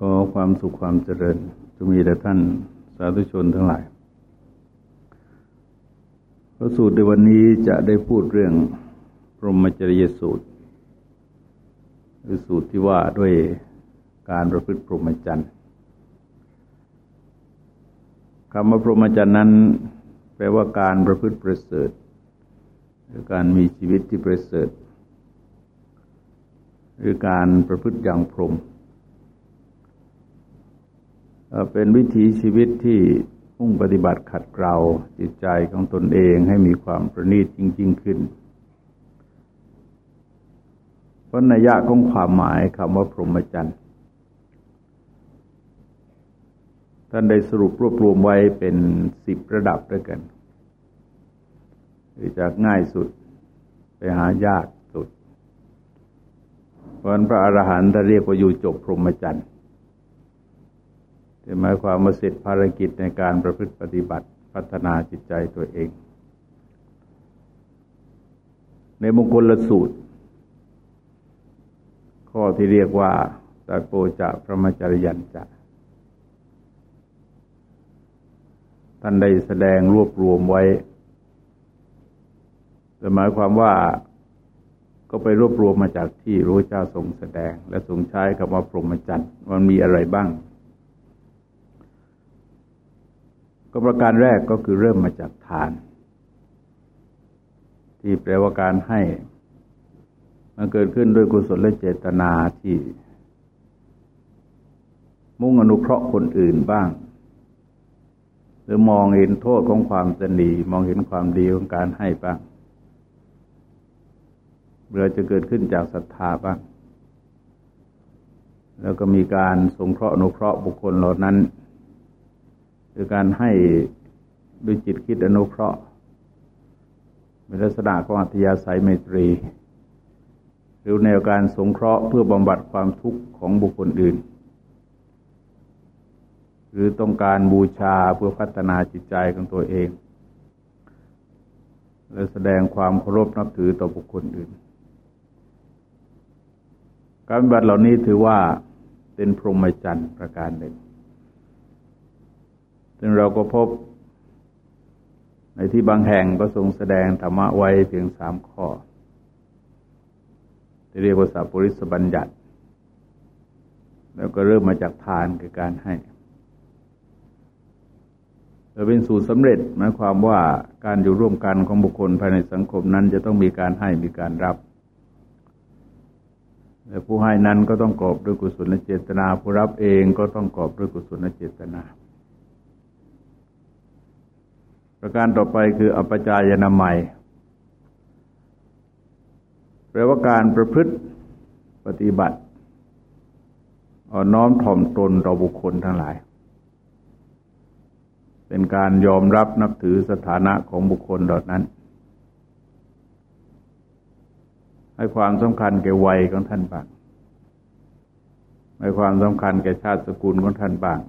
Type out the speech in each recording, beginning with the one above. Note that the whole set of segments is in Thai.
ก็ความสุขความเจริญจะมีแต่ท่านสาธุชนทั้งหลายพระสูตรในวันนี้จะได้พูดเรื่องพรหมจริยสูตรหรือสูตรที่ว่าด้วยการประพฤติพรหมจรรย์คำว่าพรหมจรรย์นั้น แปลว่าการประพฤติประเสริฐหรือการมีชีวิตที่ประเสริฐหรือการประพฤติอย่างพรหม เป็นวิถีชีวิตที่มุ่งปฏิบัติขัดเกลาจิตใจของตนเองให้มีความประณีตจริง ๆ ขึ้น เพราะนัยยะของความหมายคำว่าพรหมจรรย์ท่านได้สรุปรวบรวมไว้เป็นสิบระดับด้วยกันจากง่ายสุดไปหายากสุด เพราะพระอรหันต์ท่านเรียกว่าอยู่จบพรหมจรรย์ หมายความว่าเสร็จภารกิจในการประพฤติปฏิบัติพัฒนาจิตใจตัวเอง ในมงคลละสูตร ข้อที่เรียกว่าตะโกจะพระมจริยันจะท่านได้แสดงรวบรวมไว้แต่หมายความว่าก็ไปรวบรวมมาจากที่รู้เจ้าทรงแสดง และทรงใช้คำว่าพรหมจรรย์มันมีอะไรบ้าง ก็ประการแรกก็คือเริ่มมาจากทาน ที่แปลว่าการให้ มันเกิดขึ้นด้วยกุศลและเจตนาที่ มุ่งอนุเคราะห์คนอื่นบ้าง หรือมองเห็นโทษของความสนีมองเห็นความดีของการให้บ้างเรือจะเกิดขึ้นจากศรัทธาบ้าง แล้วก็มีการสงเคราะห์อนุเคราะห์บุคคลเหล่านั้น คือการให้ด้วยจิตคิดอนุเคราะห์เป็นลักษณะของอัธยาศัยเมตรี หรือแนวการสงเคราะห์เพื่อบำบัดความทุกข์ของบุคคลอื่น หรือต้องการบูชาเพื่อพัฒนาจิตใจของตัวเอง และแสดงความเคารพนับถือต่อบุคคลอื่น การปฏิบัติเหล่านี้ถือว่าเป็นพรหมจรรย์ประการหนึ่ง ซึ่งเราก็พบ ในที่บางแห่งก็ทรงแสดงธรรมะไว้เพียงสามข้อ ที่เรียกว่าสัพปริสบัญญัติ แล้วก็เริ่มมาจากทานคือการให้จะเป็นสูตรสำเร็จหมายความว่าการอยู่ร่วมกันของบุคคลภายในสังคมนั้นจะต้องมีการให้มีการรับและผู้ให้นั้นก็ต้องกอบด้วยกุศลเจตนา ผู้รับเองก็ต้องกอบด้วยกุศลเจตนา ประการต่อไปคืออปจายนามัยแปลว่าการประพฤติปฏิบัติอ่อนน้อมถ่อมตนต่อบุคคลทั้งหลาย เป็นการยอมรับนับถือสถานะของบุคคลเหล่านั้น ให้ความสำคัญแก่วัยของท่านบ้างให้ความสำคัญแก่ชาติสกุลของท่านบ้าง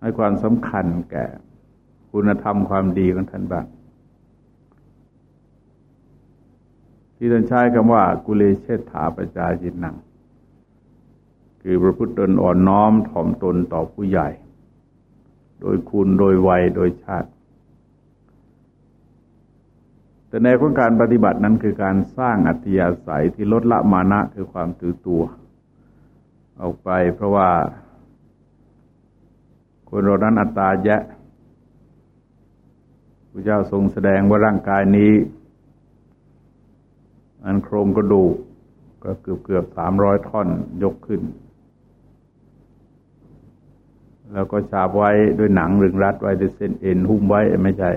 ให้ความสำคัญแก่คุณธรรมความดีของท่านบ้างที่ท่านใช้คำว่า กุเลเชษฐาประจาจินนัง คือพระพุทธตนอ่อนน้อมถ่อมตนต่อผู้ใหญ่ โดยคุณโดยวัยโดยชาติ แต่ในของการปฏิบัตินั้นคือการสร้างอัตยาศัยที่ลดละมานะคือความถือตัว ออกไปเพราะว่า คนเรานั้นอัตตาแยะพระเจ้าทรงแสดงว่าร่างกายนี้ อันโครงกระดูกก็เกือบเกือบสามร้อยท่อนยกขึ้น แล้วก็ฉาบไว้ด้วยหนังรึงรัดไว้ด้วยเส้นเอ็นหุ้มไว้ไม่ใช่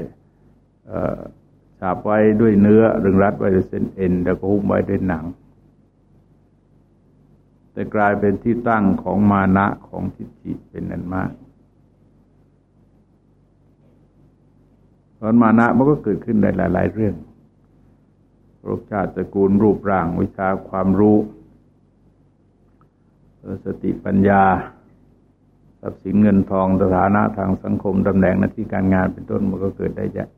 ฉาบไว้ด้วยเนื้อรึงรัดไว้ด้วยเส้นเอ็นแล้วก็หุ้มไว้ด้วยหนัง แต่กลายเป็นที่ตั้งของมานะของทิฏฐิเป็นนันมาก ตอนมานะมันก็เกิดขึ้นในหลาย ๆ เรื่องรสชาติตระกูลรูปร่างวิชาความรู้ สติปัญญาทรัพย์สินเงินทองสถานะทางสังคมตำแหน่งหน้าที่การงานเป็นต้นมันก็เกิดได้เยอะ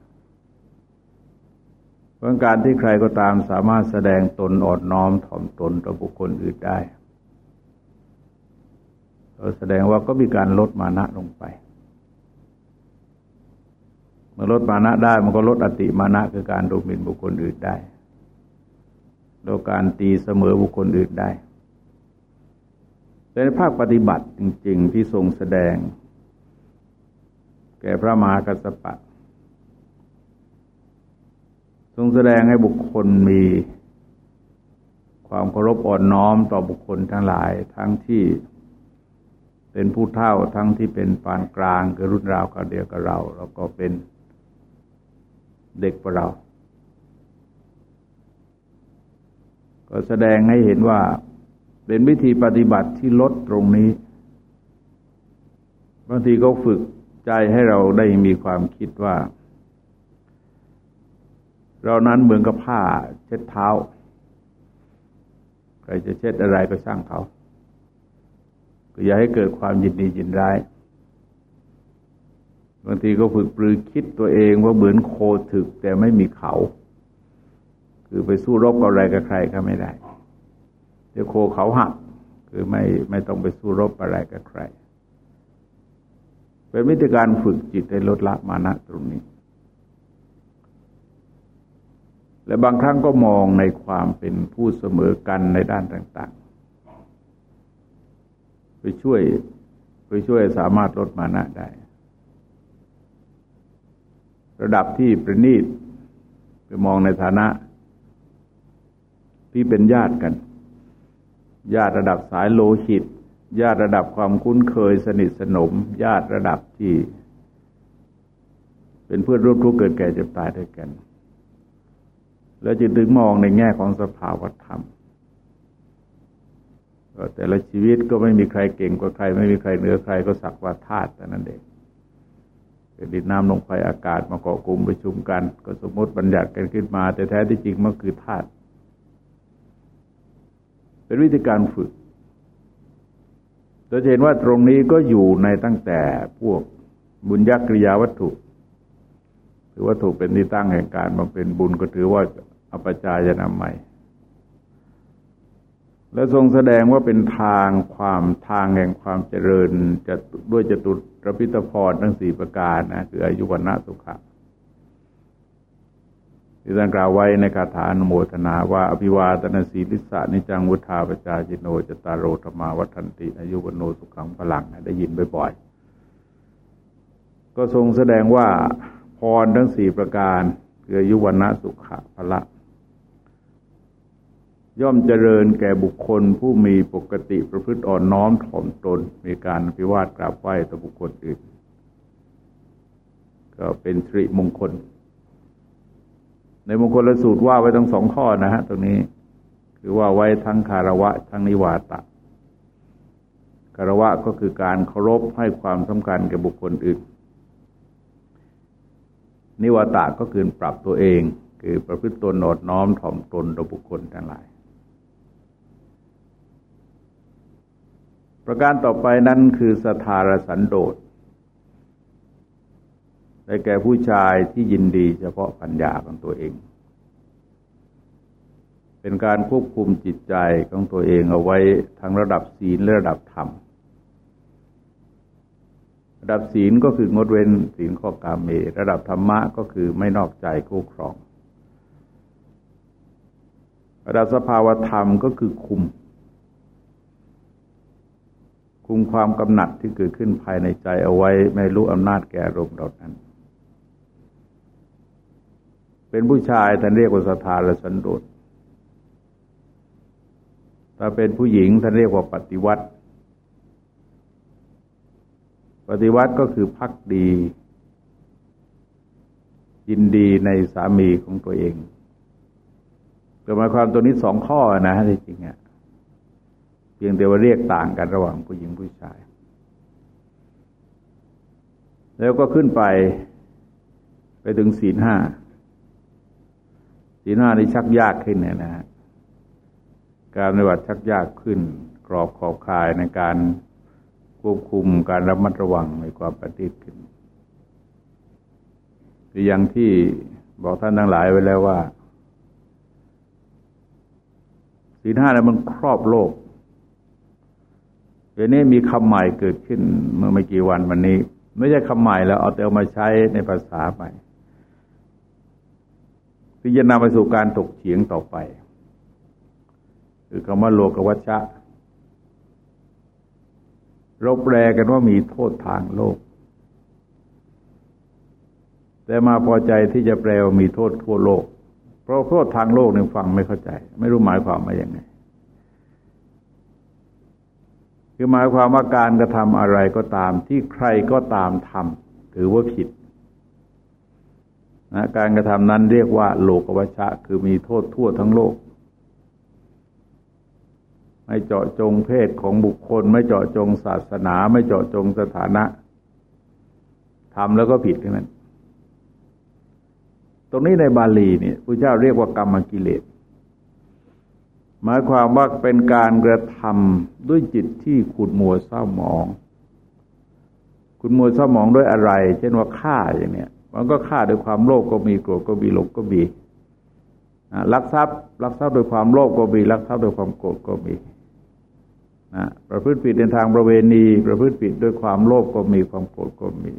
เพราะการที่ใครก็ตามสามารถแสดงตนอดน้อมถ่อมตนต่อบุคคลอื่นได้แสดงว่าก็มีการลดมานะลงไป เมื่อลดมานะได้มันก็ลดอติมานะคือการดูหมิ่นบุคคลอื่นได้โดยการตีเสมอบุคคลอื่นได้ แต่ในภาคปฏิบัติจริง ๆ ที่ทรงแสดง แก่พระมหากัสสปะ ทรงแสดงให้บุคคลมีความเคารพอ่อนน้อมต่อบุคคลทั้งหลาย ทั้งที่เป็นผู้เฒ่าทั้งที่เป็นปานกลางคือรุ่นราวกันเดียวกับเรา แล้วก็เป็น เด็กกว่าเรา ก็แสดงให้เห็นว่าเป็นวิธีปฏิบัติที่ลดตรงนี้ บางทีก็ฝึกใจให้เราได้มีความคิดว่า เรานั้นเหมือนกับผ้าเช็ดเท้า ใครจะเช็ดอะไรก็ช่างเขา ก็อย่าให้เกิดความยินดียินร้าย บางทีก็ฝึกปรือคิดตัวเองว่าเหมือนโคถึกแต่ไม่มีเขา คือไปสู้รบกับอะไรกับใครก็ไม่ได้ เดี๋ยวโคเขาหัก คือไม่ไม่ต้องไปสู้รบอะไรกับใคร เป็นวิธีการฝึกจิตให้ลดละมานะตรงนี้ และบางครั้งก็มองในความเป็นผู้เสมอกันในด้านต่าง ๆ ไปช่วยไปช่วยสามารถลดมานะได้ ระดับที่ประณีตไปมองในฐานะ ที่เป็นญาติกัน ญาติระดับสายโลหิต ญาติระดับความคุ้นเคยสนิทสนม ญาติระดับที่ เป็นเพื่อนร่วมทุกข์เกิดแก่เจ็บตายด้วยกัน แล้วจึงถึงมองในแง่ของสภาวธรรมแต่ละชีวิตก็ไม่มีใครเก่งกว่าใคร ไม่มีใครเหนือใครก็สักว่าธาตุแต่นั้นเอง ดินน้ำลงไฟอากาศมาเกาะกลุ่มประชุมกัน ก็สมมติบัญญัติกันขึ้นมา แต่แท้ที่จริงมันคือธาตุเป็นวิธีการฝึกเราเห็นว่าตรงนี้ก็อยู่ในตั้งแต่พวกบุญยักริยาวัตถุถือวัตถุเป็นที่ตั้งแห่งการมาเป็นบุญก็ถือว่าอปจายนามัยและทรงแสดงว่าเป็นทางความทางแห่งความเจริญจะด้วยจตุ ระพิตพรทั้งสี่ประการนะคืออายุวันะสุขะที่ท่านกล่าวไว้ในคาถาอนโมทนาว่าอภิวาตนาสีลิสานิจังวุธาปจาจิโนจตารโรธรรมาวัฒนติ อายุวโนสุขังพลังได้ยินบ่อยๆ ก็ทรงแสดงว่าพรทั้งสี่ประการคืออายุวันะสุขะพละ ย่อมเจริญแก่บุคคลผู้มีปกติประพฤติอ่อนน้อมถ่อมตน มีการพิวาทกราบไหว้ต่อบุคคลอื่น ก็เป็นสิริมงคล ในมงคลสูตรว่าไว้ทั้งสองข้อนะฮะตรงนี้ คือว่าไว้ทั้งคารวะ ทั้งนิวาตะคารวะก็คือการเคารพให้ความสำคัญแก่บุคคลอื่น นิวาตะก็คือปรับตัวเอง คือประพฤติตนโนดน้อมถ่อมตนต่อบุคคลทั้งหลาย ประการต่อไปนั้นคือสถารสันโดษได้แก่ผู้ชายที่ยินดีเฉพาะปัญญาของตัวเอง เป็นการควบคุมจิตใจของตัวเองเอาไว้ทั้งระดับศีลและระดับธรรม ระดับศีลก็คืองดเว้นศีลข้อกาเม ระดับธรรมะก็คือไม่นอกใจคู่ครอง ระดับสภาวธรรมก็คือคุม คุมความกำหนัดที่เกิดขึ้นภายในใจเอาไว้ไม่รู้อำนาจแก่รมเรานั้น เป็นผู้ชายท่านเรียกว่าสถานละสันโดษถ้าเป็นผู้หญิงท่านเรียกว่าปฏิวัติ ปฏิวัติก็คือพักดี ยินดีในสามีของตัวเองเกิดมาความตัวนี้สองข้อนะที่จริงอะ เพียงแต่ว่าเรียกต่างกันระหว่างผู้หญิงผู้ชาย แล้วก็ขึ้นไปไปถึงศีลห้าสีหน้านี่ชักยากขึ้นเนี่ยนะฮะการปฏิบัติชักยากขึ้น กรอบขอบคายในการควบคุมการระมัดระวังในความปฏิบัติขึ้นคืออย่างที่บอกท่านทั้งหลายไว้แล้วว่าสีหน้าเนี่ยมันครอบโลก เดี๋ยวนี้มีคำใหม่เกิดขึ้นเมื่อไม่กี่วันวันนี้ ไม่ใช่คำใหม่แล้วเอาแต่เอามาใช้ในภาษาไปที่จะนำไปสู่การตกเฉียงต่อไป คือคำว่าโลกวัชชะรบแรกันว่ามีโทษทางโลก แต่มาพอใจที่จะแปลว่ามีโทษทั่วโลก เพราะโทษทางโลกเนี่ยฟังไม่เข้าใจ ไม่รู้หมายความว่าอย่างไง คือหมายความว่าการกระทำอะไรก็ตามที่ใครก็ตามทำถือว่าผิดนะการกระทำนั้นเรียกว่า โลกวัชชะ คือมีโทษทั่วทั้งโลก ไม่เจาะจงเพศของบุคคล ไม่เจาะจงศาสนา ไม่เจาะจงสถานะทำแล้วก็ผิดทั้งนั้น ตรงนี้ในบาลีเนี่ยพระเจ้าเรียกว่ากรรมกิเลส หมายความว่าเป็นการกระทำด้วยจิตที่ขุดมัวเศร้าหมอง ขุดมัวเศร้าหมองด้วยอะไร เช่นว่าฆ่าอย่างเนี้ยมันก็ฆ่าด้วยความโลภก็มีโกรธก็มีหลงก็มีลักทรัพย์ลักทรัพย์ด้วยความโลภก็มีลักทรัพย์ด้วยความโกรธก็มีนะประพฤติผิดในทางประเวณี ประพฤติผิดด้วยความโลภก็มีความโกรธก็มี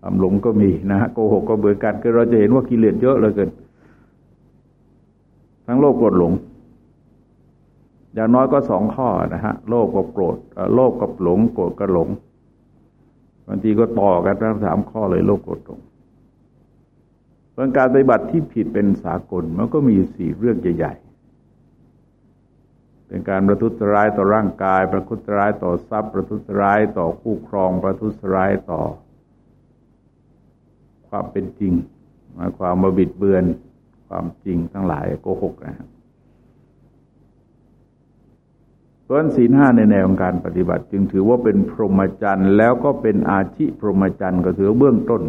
ความหลงก็มีนะฮะโกหกก็เบื่อกันคือเราจะเห็นว่ากิเลสเยอะเหลือเกินทั้งโลภโกรธหลง อย่างน้อยก็สองข้อนะฮะโลภกับโกรธโลภกับหลง โกรธกับหลงบางทีก็ต่อกันทั้งสามข้อเลยโลภโกรธหลงเรื่องการปฏิบัติที่ผิดเป็นสากลมันก็มีสี่เรื่องใหญ่ๆ เป็นการประทุษร้ายต่อร่างกาย ประทุษร้ายต่อทรัพย์ ประทุษร้ายต่อคู่ครอง ประทุษร้ายต่อ ความเป็นจริงหมายความมาบิดเบือนความจริงทั้งหลายโกหกนะครับ เพราะศีลห้าในแนวของการปฏิบัติ จึงถือว่าเป็นพรหมจรรย์ แล้วก็เป็นอาชีพรหมจรรย์ก็ถือเบื้องต้น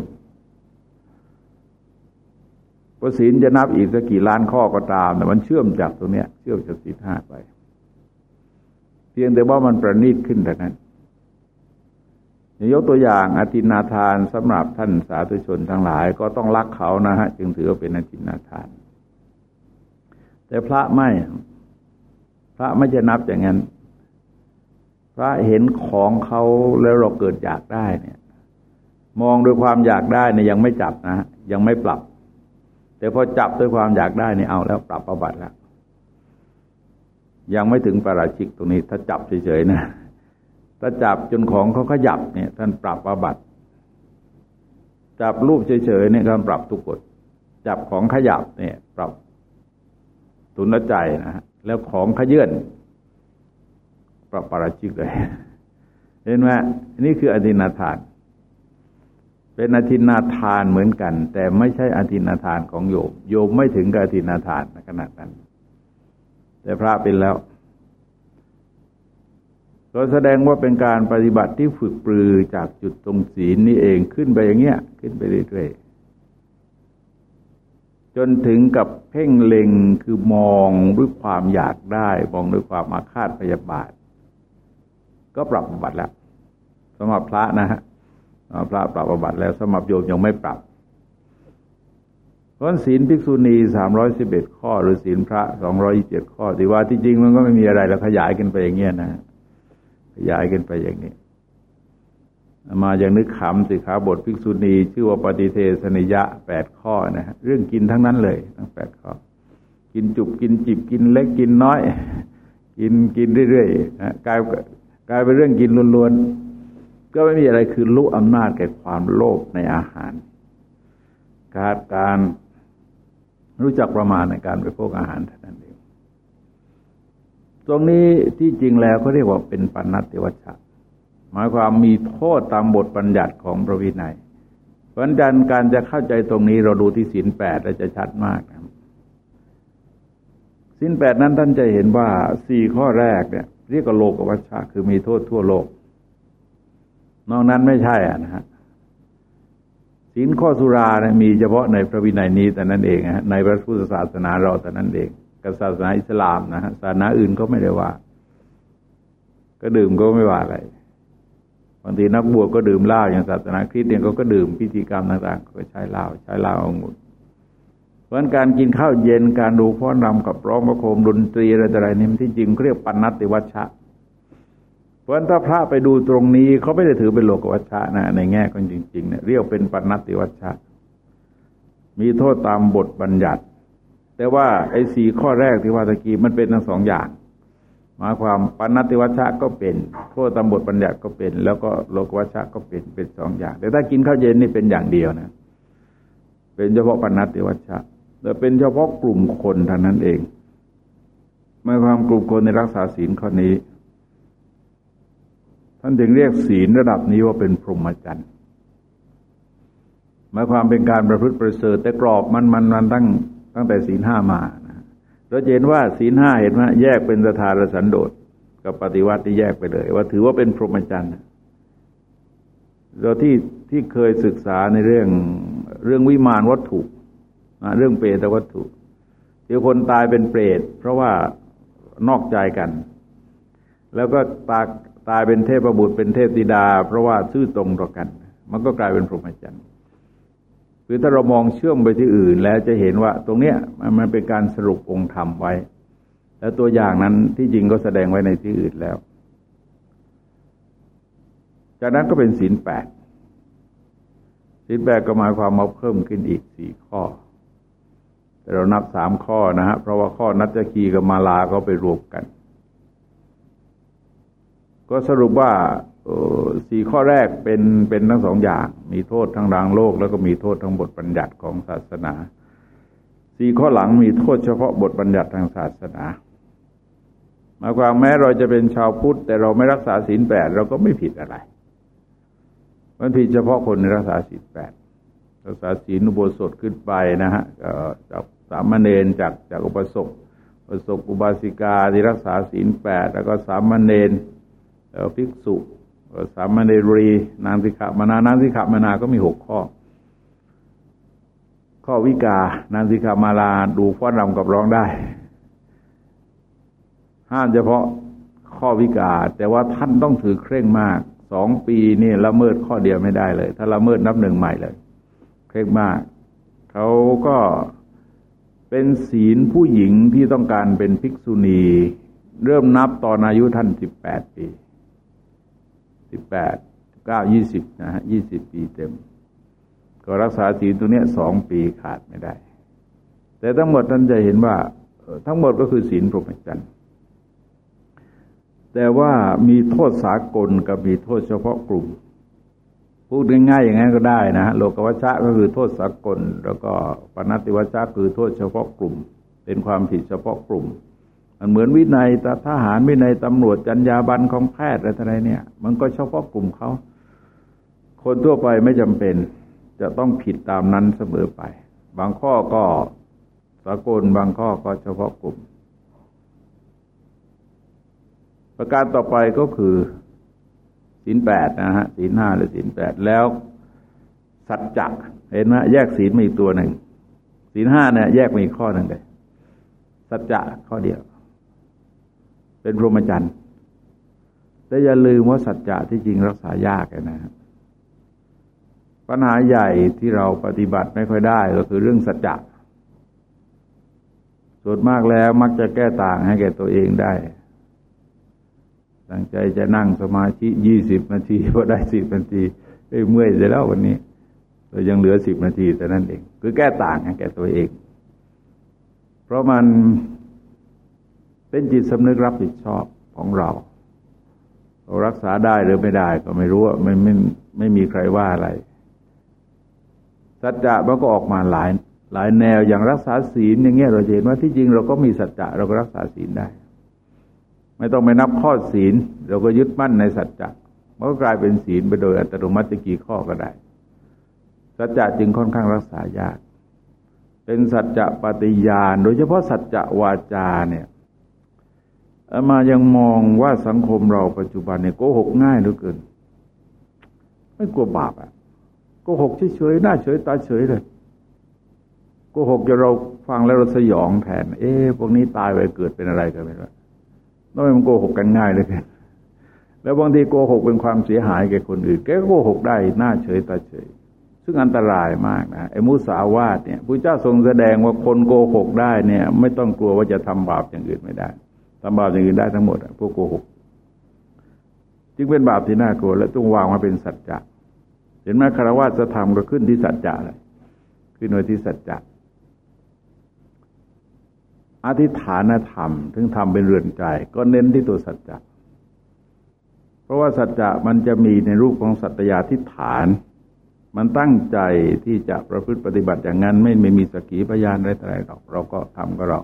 พระศีลจะนับอีกสักกี่ล้านข้อก็ตามแต่มันเชื่อมจากตรงเนี้ย เชื่อมจากศีลห้าไป เพียงแต่ว่ามันประณีตขึ้นแต่นั้นยกตัวอย่างอธินาทานสำหรับท่านสาธุชนทั้งหลาย ก็ต้องรักเขานะฮะ จึงถือว่าเป็นอธินาทาน แต่พระไม่ พระไม่จะนับอย่างนั้น พระเห็นของเขาแล้วเราเกิดอยากได้เนี่ย มองด้วยความอยากได้เนี่ยยังไม่จับนะยังไม่ปรับ แต่พอจับด้วยความอยากได้เนี่ยเอาแล้วปรับประบัติแล้วยังไม่ถึงประราชิกตรงนี้ ถ้าจับเฉยๆนะถ้าจับจนของเขาขยับเนี่ย ท่านปรับประบัติจับรูปเฉยๆเนี่ยท่านปรับทุกกฎจับของขยับเนี่ย ปรับตุนใจนะฮะ แล้วของขยื่นปรับปราชิกเลย เห็นไหมนี่คืออธินาทาน เป็นอธินาทานเหมือนกัน แต่ไม่ใช่อธินาทานของโยม โยมไม่ถึงกับอธินาทานขนาดนั้น แต่พระเป็นแล้วก็แสดงว่าเป็นการปฏิบัติที่ฝึกปรือจากจุดตรงศีลนี่เองขึ้นไปอย่างเงี้ย ขึ้นไปเรื่อยๆ จนถึงกับเพ่งเล็งคือมองด้วยความอยากได้ มองด้วยความอาฆาตพยาบาท ก็ปรับบัติแล้วสำหรับพระนะฮะพระปรับบัติแล้วสำหรับโยมยังไม่ปรับเพราะศีลภิกษุณีสามร้อยสิบเอ็ดข้อ หรือศีลพระสองร้อยี่เจ็ดข้อที่ว่าที่จริงมันก็ไม่มีอะไรแล้วขยายกันไปอย่างเงี้ยนะขยายกันไปอย่างนี้ มาอย่างนึกขำสิขาบทภิกษุณี ชื่อว่าปฏิเทสนิยะแปดข้อนะฮะเรื่องกินทั้งนั้นเลยทั้งแปดข้อ กินจุบกินจิบกินเล็กกินน้อย กินกินเรื่อยๆนะกลายกลายเป็นเรื่องกินล้วนๆก็ไม่มีอะไรคือรู้อำนาจแก่ความโลภในอาหารการการรู้จักประมาณในการไปพวกอาหารเท่านั้นเองตรงนี้ที่จริงแล้วเขาเรียกว่าเป็นปัณณติวัชชะ มายความมีโทษตามบทบัญญัติของพระวินัยเพราะฉะนั้นการจะเข้าใจตรงนี้เราดูที่ศีลแปดเราจะชัดมากนะศีลแปดนั้นท่านจะเห็นว่าสี่ข้อแรกเนี่ยเรียกว่าโลกวัชชะคือมีโทษทั่วโลก นอกนั้นไม่ใช่อะนะฮะศีลข้อสุราเนี่ยมีเฉพาะในพระวินัยนี้แต่นั้นเองฮะในพระพุทธศาสนาเราแต่นั้นเองกับศาสนาอิสลามนะฮะศาสนาอื่นก็ไม่ได้ว่า ก็ดื่มก็ไม่ว่าอะไร บางทีนักบวชก็ดื่มเหล้าอย่างศาสนาคริสต์เนี่ยเขาก็ดื่มพิธีกรรมต่างๆก็ใช้เหล้าใช้เหล้าเอางุ่นเพราะการกินข้าวเย็นการดูพ่อนำกับร้องประโคมดนตรีอะไรต่ออะไรนี่มันที่จริงเรียกปันนัติวัชชะ เพราะนั้นถ้าพระไปดูตรงนี้เขาไม่ได้ถือเป็นโลกวัชชะนะในแง่ของจริงๆเนี่ยเรียกเป็นปนัตติวัชชะ มีโทษตามบทบัญญัติ แต่ว่าไอ้สี่ข้อแรกที่ว่าตะกี้มันเป็นทั้งสองอย่าง หมายความปนัตติวัชชะก็เป็น โทษตามบทบัญญัติก็เป็น แล้วก็โลกวัชชะก็เป็นเป็นสองอย่าง แต่ถ้ากินข้าวเย็นนี่เป็นอย่างเดียวนะ เป็นเฉพาะปนัตติวัชชะแต่เป็นเฉพาะกลุ่มคนเท่านั้นเองหมายความกลุ่มคนในรักษาศีลข้อนี้ ท่านจึงเรียกศีลระดับนี้ว่าเป็นพรหมจรรย์หมายความเป็นการประพฤติประเสริฐแต่กรอบมันมันมันตั้งตั้งแต่ศีลห้ามา เราเห็นว่าศีลห้าเห็นไหมแยกเป็นสถานสันโดษกับปฏิวัติที่แยกไปเลย ว่าถือว่าเป็นพรหมจรรย์เราที่ที่เคยศึกษาในเรื่องเรื่องวิมานวัตถุเรื่องเปรตวัตถุที่คนตายเป็นเปรต เพราะว่านอกใจกัน แล้วก็ตาตายเป็นเทพบุตรเป็นเทพธิดา เพราะว่าซื่อตรงต่อกัน มันก็กลายเป็นพรหมจรรย์ คือถ้าเรามองเชื่อมไปที่อื่น แล้วจะเห็นว่าตรงเนี้ยมันเป็นการสรุปองค์ธรรมไว้ แล้วตัวอย่างนั้นที่จริงก็แสดงไว้ในที่อื่นแล้ว จากนั้นก็เป็นศีลแปดศีลแปดก็หมายความมาเพิ่มขึ้นอีกสี่ข้อ แต่เรานับสามข้อนะฮะเพราะว่าข้อนัตคีกับมาลาก็ไปรวมกัน ก็สรุปว่า สี่ข้อแรกเป็นเป็นทั้งสองอย่าง มีโทษทั้งรางโลก แล้วก็มีโทษทั้งบทบัญญัติของศาสนาสี่ข้อหลังมีโทษเฉพาะบทบัญญัติทางศาสนาหมายความแม้เราจะเป็นชาวพุทธ แต่เราไม่รักษาศีลแปดเราก็ไม่ผิดอะไร มันผิดเฉพาะคนในรักษาศีลแปดรักษาศีลอุโบสถขึ้นไปนะฮะจากสามเณรจากจากอุปสมอุปสมอุบาสิกาที่รักษาศีลแปดแล้วก็สามเณรแล้วภิกษุ สามเณรีนางสิกขามานานางสิกขามานาก็มีหกข้อ ข้อวิกานางสิกขามาลาดูฟ้อนรำกับร้องได้ ห้ามเฉพาะข้อวิกา แต่ว่าท่านต้องถือเคร่งมากสองปีนี่ละเมิดข้อเดียวไม่ได้เลย ถ้าละเมิดนับหนึ่งใหม่เลย เคร่งมากเขาก็เป็นศีลผู้หญิงที่ต้องการเป็นภิกษุณี เริ่มนับตอนอายุท่านสิบแปดปี สิบแปดเก้ายี่สิบนะฮะยี่สิบปีเต็ม ก็รักษาศีลตัวเนี้ยสองปีขาดไม่ได้ แต่ทั้งหมดท่านจะเห็นว่าทั้งหมดก็คือศีลพรหมจรรย์แต่ว่ามีโทษสากลกับมีโทษเฉพาะกลุ่ม พูดง่ายๆอย่างนั้นก็ได้นะโลกวัชชะก็คือโทษสากล แล้วก็ปณติวัชชะคือโทษเฉพาะกลุ่ม เป็นความผิดเฉพาะกลุ่ม มันเหมือนวินัยทหารวินัยตำรวจจรรยาบรรณของแพทย์อะไรเนี่ย มันก็เฉพาะกลุ่มเขา คนทั่วไปไม่จำเป็น จะต้องผิดตามนั้นเสมอไป บางข้อก็สากลบางข้อก็เฉพาะกลุ่ม ประการต่อไปก็คือศีลแปดนะฮะศีลห้าหรือศีลแปดแล้วสัจจะเห็นไหมแยกศีลมาอีกตัวหนึ่งศีลห้าเนี่ยแยกมาอีกข้อหนึ่งเลยสัจจะข้อเดียว เป็นพรหมจรรย์แต่อย่าลืมว่าสัจจะที่จริงรักษายากนะปัญหาใหญ่ที่เราปฏิบัติไม่ค่อยได้ก็คือเรื่องสัจจะส่วนมากแล้วมักจะแก้ต่างให้แก่ตัวเองได้ตั้งใจจะนั่งสมาธิยี่สิบนาทีพอได้สิบนาทีเมื่อยเสร็จแล้ววันนี้เรายังเหลือสิบนาทีแต่นั่นเอง คือแก้ต่างให้แก่ตัวเอง เพราะมัน เป็นจิตสำนึกรับผิดชอบของเรา เรารักษาได้หรือไม่ได้ก็ไม่รู้ไม่ไม่ไม่มีใครว่าอะไรสัจจะมันก็ออกมาหลายหลายแนวอย่างรักษาศีลอย่างเงี้ยเราเห็นว่าที่จริงเราก็มีสัจจะเราก็รักษาศีลได้ ไม่ต้องไปนับข้อศีล เราก็ยึดมั่นในสัจจะมันก็กลายเป็นศีลไปโดยอัตโนมัติกี่ข้อก็ได้ สัจจะจึงค่อนข้างรักษายาก เป็นสัจจะปฏิญาณ โดยเฉพาะสัจจะวาจาเนี่ย มายังมองว่าสังคมเราปัจจุบันเนี่ยโกหกง่ายเหลือเกิน ไม่กลัวบาปอะโกหกเฉยๆหน้าเฉยตาเฉยเลยโกหกจะเราฟังแล้วเราสยองแทน เอ๊ะพวกนี้ตายไปเกิดเป็นอะไรกันไม่รู้น้อยมันโกหกกันง่ายเลยกันแล้วบางทีโกหกเป็นความเสียหายแก่คนอื่น แกโกหกได้หน้าเฉยตาเฉย ซึ่งอันตรายมากนะไอ้มุสาวาทเนี่ยพระเจ้าทรงแสดงว่าคนโกหกได้เนี่ย ไม่ต้องกลัวว่าจะทำบาปอย่างอื่นไม่ได้ ทำบาปอย่างอื่นได้ทั้งหมดพวกโกหก จึงเป็นบาปที่น่ากลัว และต้องวางมาเป็นสัจจะเห็นไหมคารวะจะทำก็ขึ้นที่สัจจะเลยขึ้นไว้ที่สัจจะอธิฐานธรรม ถึงทำเป็นเรือนใจ ก็เน้นที่ตัวสัจจะเพราะว่าสัจจะมันจะมีในรูปของสัตยาธิฐาน มันตั้งใจที่จะประพฤติปฏิบัติอย่างนั้น ไม่ไม่มีสกีพยานอะไรอะไรหรอกเราก็ทำก็เรา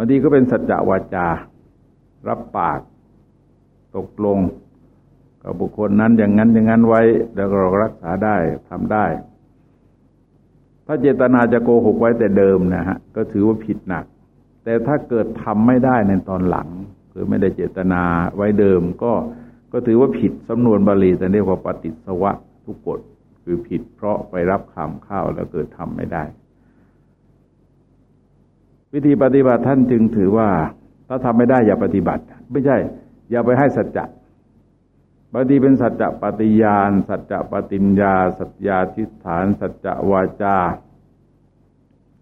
บางทีก็เป็นสัจจวาจา รับปาก ตกลง กับบุคคลนั้นอย่างนั้นอย่างนั้นไว้ แล้วเรารักษาได้ทำได้ ถ้าเจตนาจะโกหกไว้แต่เดิมนะฮะ ก็ถือว่าผิดหนัก แต่ถ้าเกิดทำไม่ได้ในตอนหลัง คือไม่ได้เจตนาไว้เดิม ก็ก็ถือว่าผิดสำนวนบาลีแต่เรียกว่าปฏิสวะทุกกฎคือผิดเพราะไปรับคำเข้าแล้วเกิดทำไม่ได้ วิธีปฏิบัติท่านจึงถือว่า ถ้าทำไม่ได้อย่าปฏิบัติ ไม่ใช่ อย่าไปให้สัจจะบางทีเป็นสัจจะปฏิญาณ สัจจะปฏิญญา สัจญาทิฏฐาน สัจจะวาจา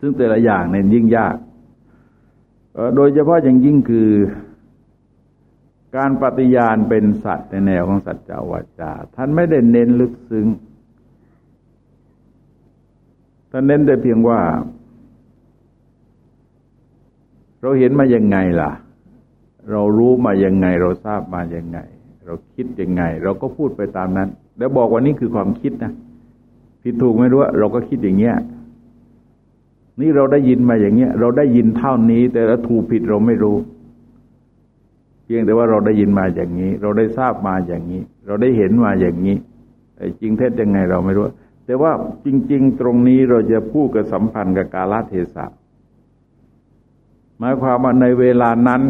ซึ่งแต่ละอย่างเนี่ยยิ่งยาก โดยเฉพาะอย่างยิ่งคือ การปฏิญาณเป็นสัตว์ในแนวของสัจจะวาจา ท่านไม่ได้เน้นลึกซึ้ง ท่านเน้นแต่เพียงว่า เราเห็นมายังไงล่ะ เรารู้มายังไง เราทราบมายังไง เราคิดยังไง เราก็พูดไปตามนั้น แล้วบอกว่านี่คือความคิดนะผิดถูกไม่รู้เราก็คิดอย่างเงี้ยนี่เราได้ยินมาอย่างเงี้ย เราได้ยินเท่านี้ แต่ละถูกผิดเราไม่รู้ เพียงแต่ว่าเราได้ยินมาอย่างนี้ เราได้ทราบมาอย่างนี้ เราได้เห็นมาอย่างนี้ไอ้จริงเท็จยังไงเราไม่รู้ แต่ว่าจริง ๆ ตรงนี้เราจะพูดกับสัมพันธ์กับกาลเทศะ หมายความว่าในเวลานั้น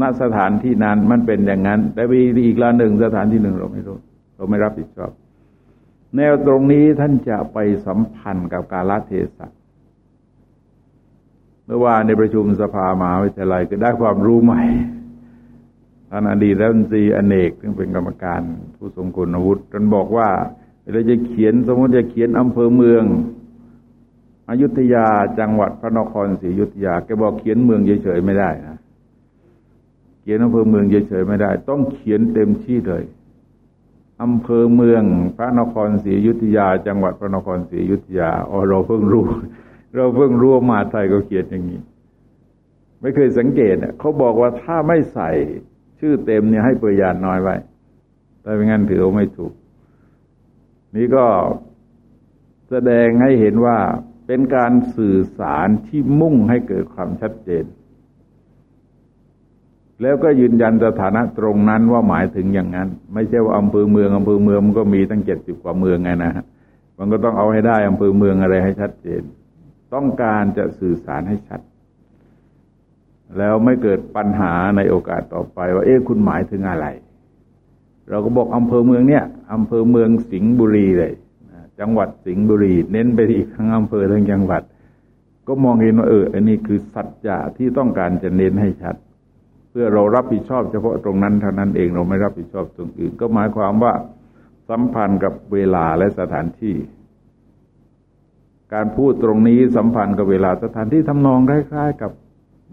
ณสถานที่นั้นมันเป็นอย่างนั้น แต่วีอีกลาหนึ่งสถานที่หนึ่งเราไม่รู้ เราไม่รับผิดชอบ แนวตรงนี้ท่านจะไปสัมพันธ์กับกาลเทศะเมื่อวานในประชุมสภามหาวิทยาลัยก็ได้ความรู้ใหม่ท่านอดีตรัฐมนตรีอเนกซึ่งเป็นกรรมการผู้ทรงคุณวุฒิท่านบอกว่าเราจะเขียนสมมติจะเขียนอำเภอเมือง อยุธยาจังหวัดพระนครศรีอยุธยาแกบอกเขียนเมืองเฉยๆไม่ได้นะเขียนอำเภอเมืองเฉยๆไม่ได้ ต้องเขียนเต็มที่เลยอำเภอเมืองพระนครศรีอยุธยา จังหวัดพระนครศรีอยุธยาอ๋อเราเพิ่งรู้ เราเพิ่งรู้มาไทยเขาเขียนอย่างนี้ ไม่เคยสังเกตเขาบอกว่าถ้าไม่ใส่ชื่อเต็มเนี่ยให้เปรยานน้อยไว้แต่ไม่งั้นถือว่าไม่ถูก นี่ก็แสดงให้เห็นว่า เป็นการสื่อสารที่มุ่งให้เกิดความชัดเจน แล้วก็ยืนยันสถานะตรงนั้นว่าหมายถึงอย่างนั้น ไม่ใช่ว่าอำเภอเมืองอำเภอเมืองมันก็มีตั้งเจ็ดสิบกว่าเมืองไงนะฮะมันก็ต้องเอาให้ได้อำเภอเมืองอะไรให้ชัดเจน ต้องการจะสื่อสารให้ชัด แล้วไม่เกิดปัญหาในโอกาสต่อไปว่า เอ๊ะคุณหมายถึงอะไร เราก็บอกอำเภอเมืองเนี่ยอำเภอเมืองสิงห์บุรีเลย จังหวัดสิงห์บุรี เน้นไปอีกทั้งอำเภอทั้งจังหวัด ก็มองเห็นว่าเอออันนี้คือสัจจะที่ต้องการจะเน้นให้ชัด เพื่อเรารับผิดชอบเฉพาะตรงนั้นเท่านั้นเองเราไม่รับผิดชอบตรงอื่น ก็หมายความว่าสัมพันธ์กับเวลาและสถานที่ การพูดตรงนี้สัมพันธ์กับเวลาสถานที่ทำนองคล้ายๆ กับ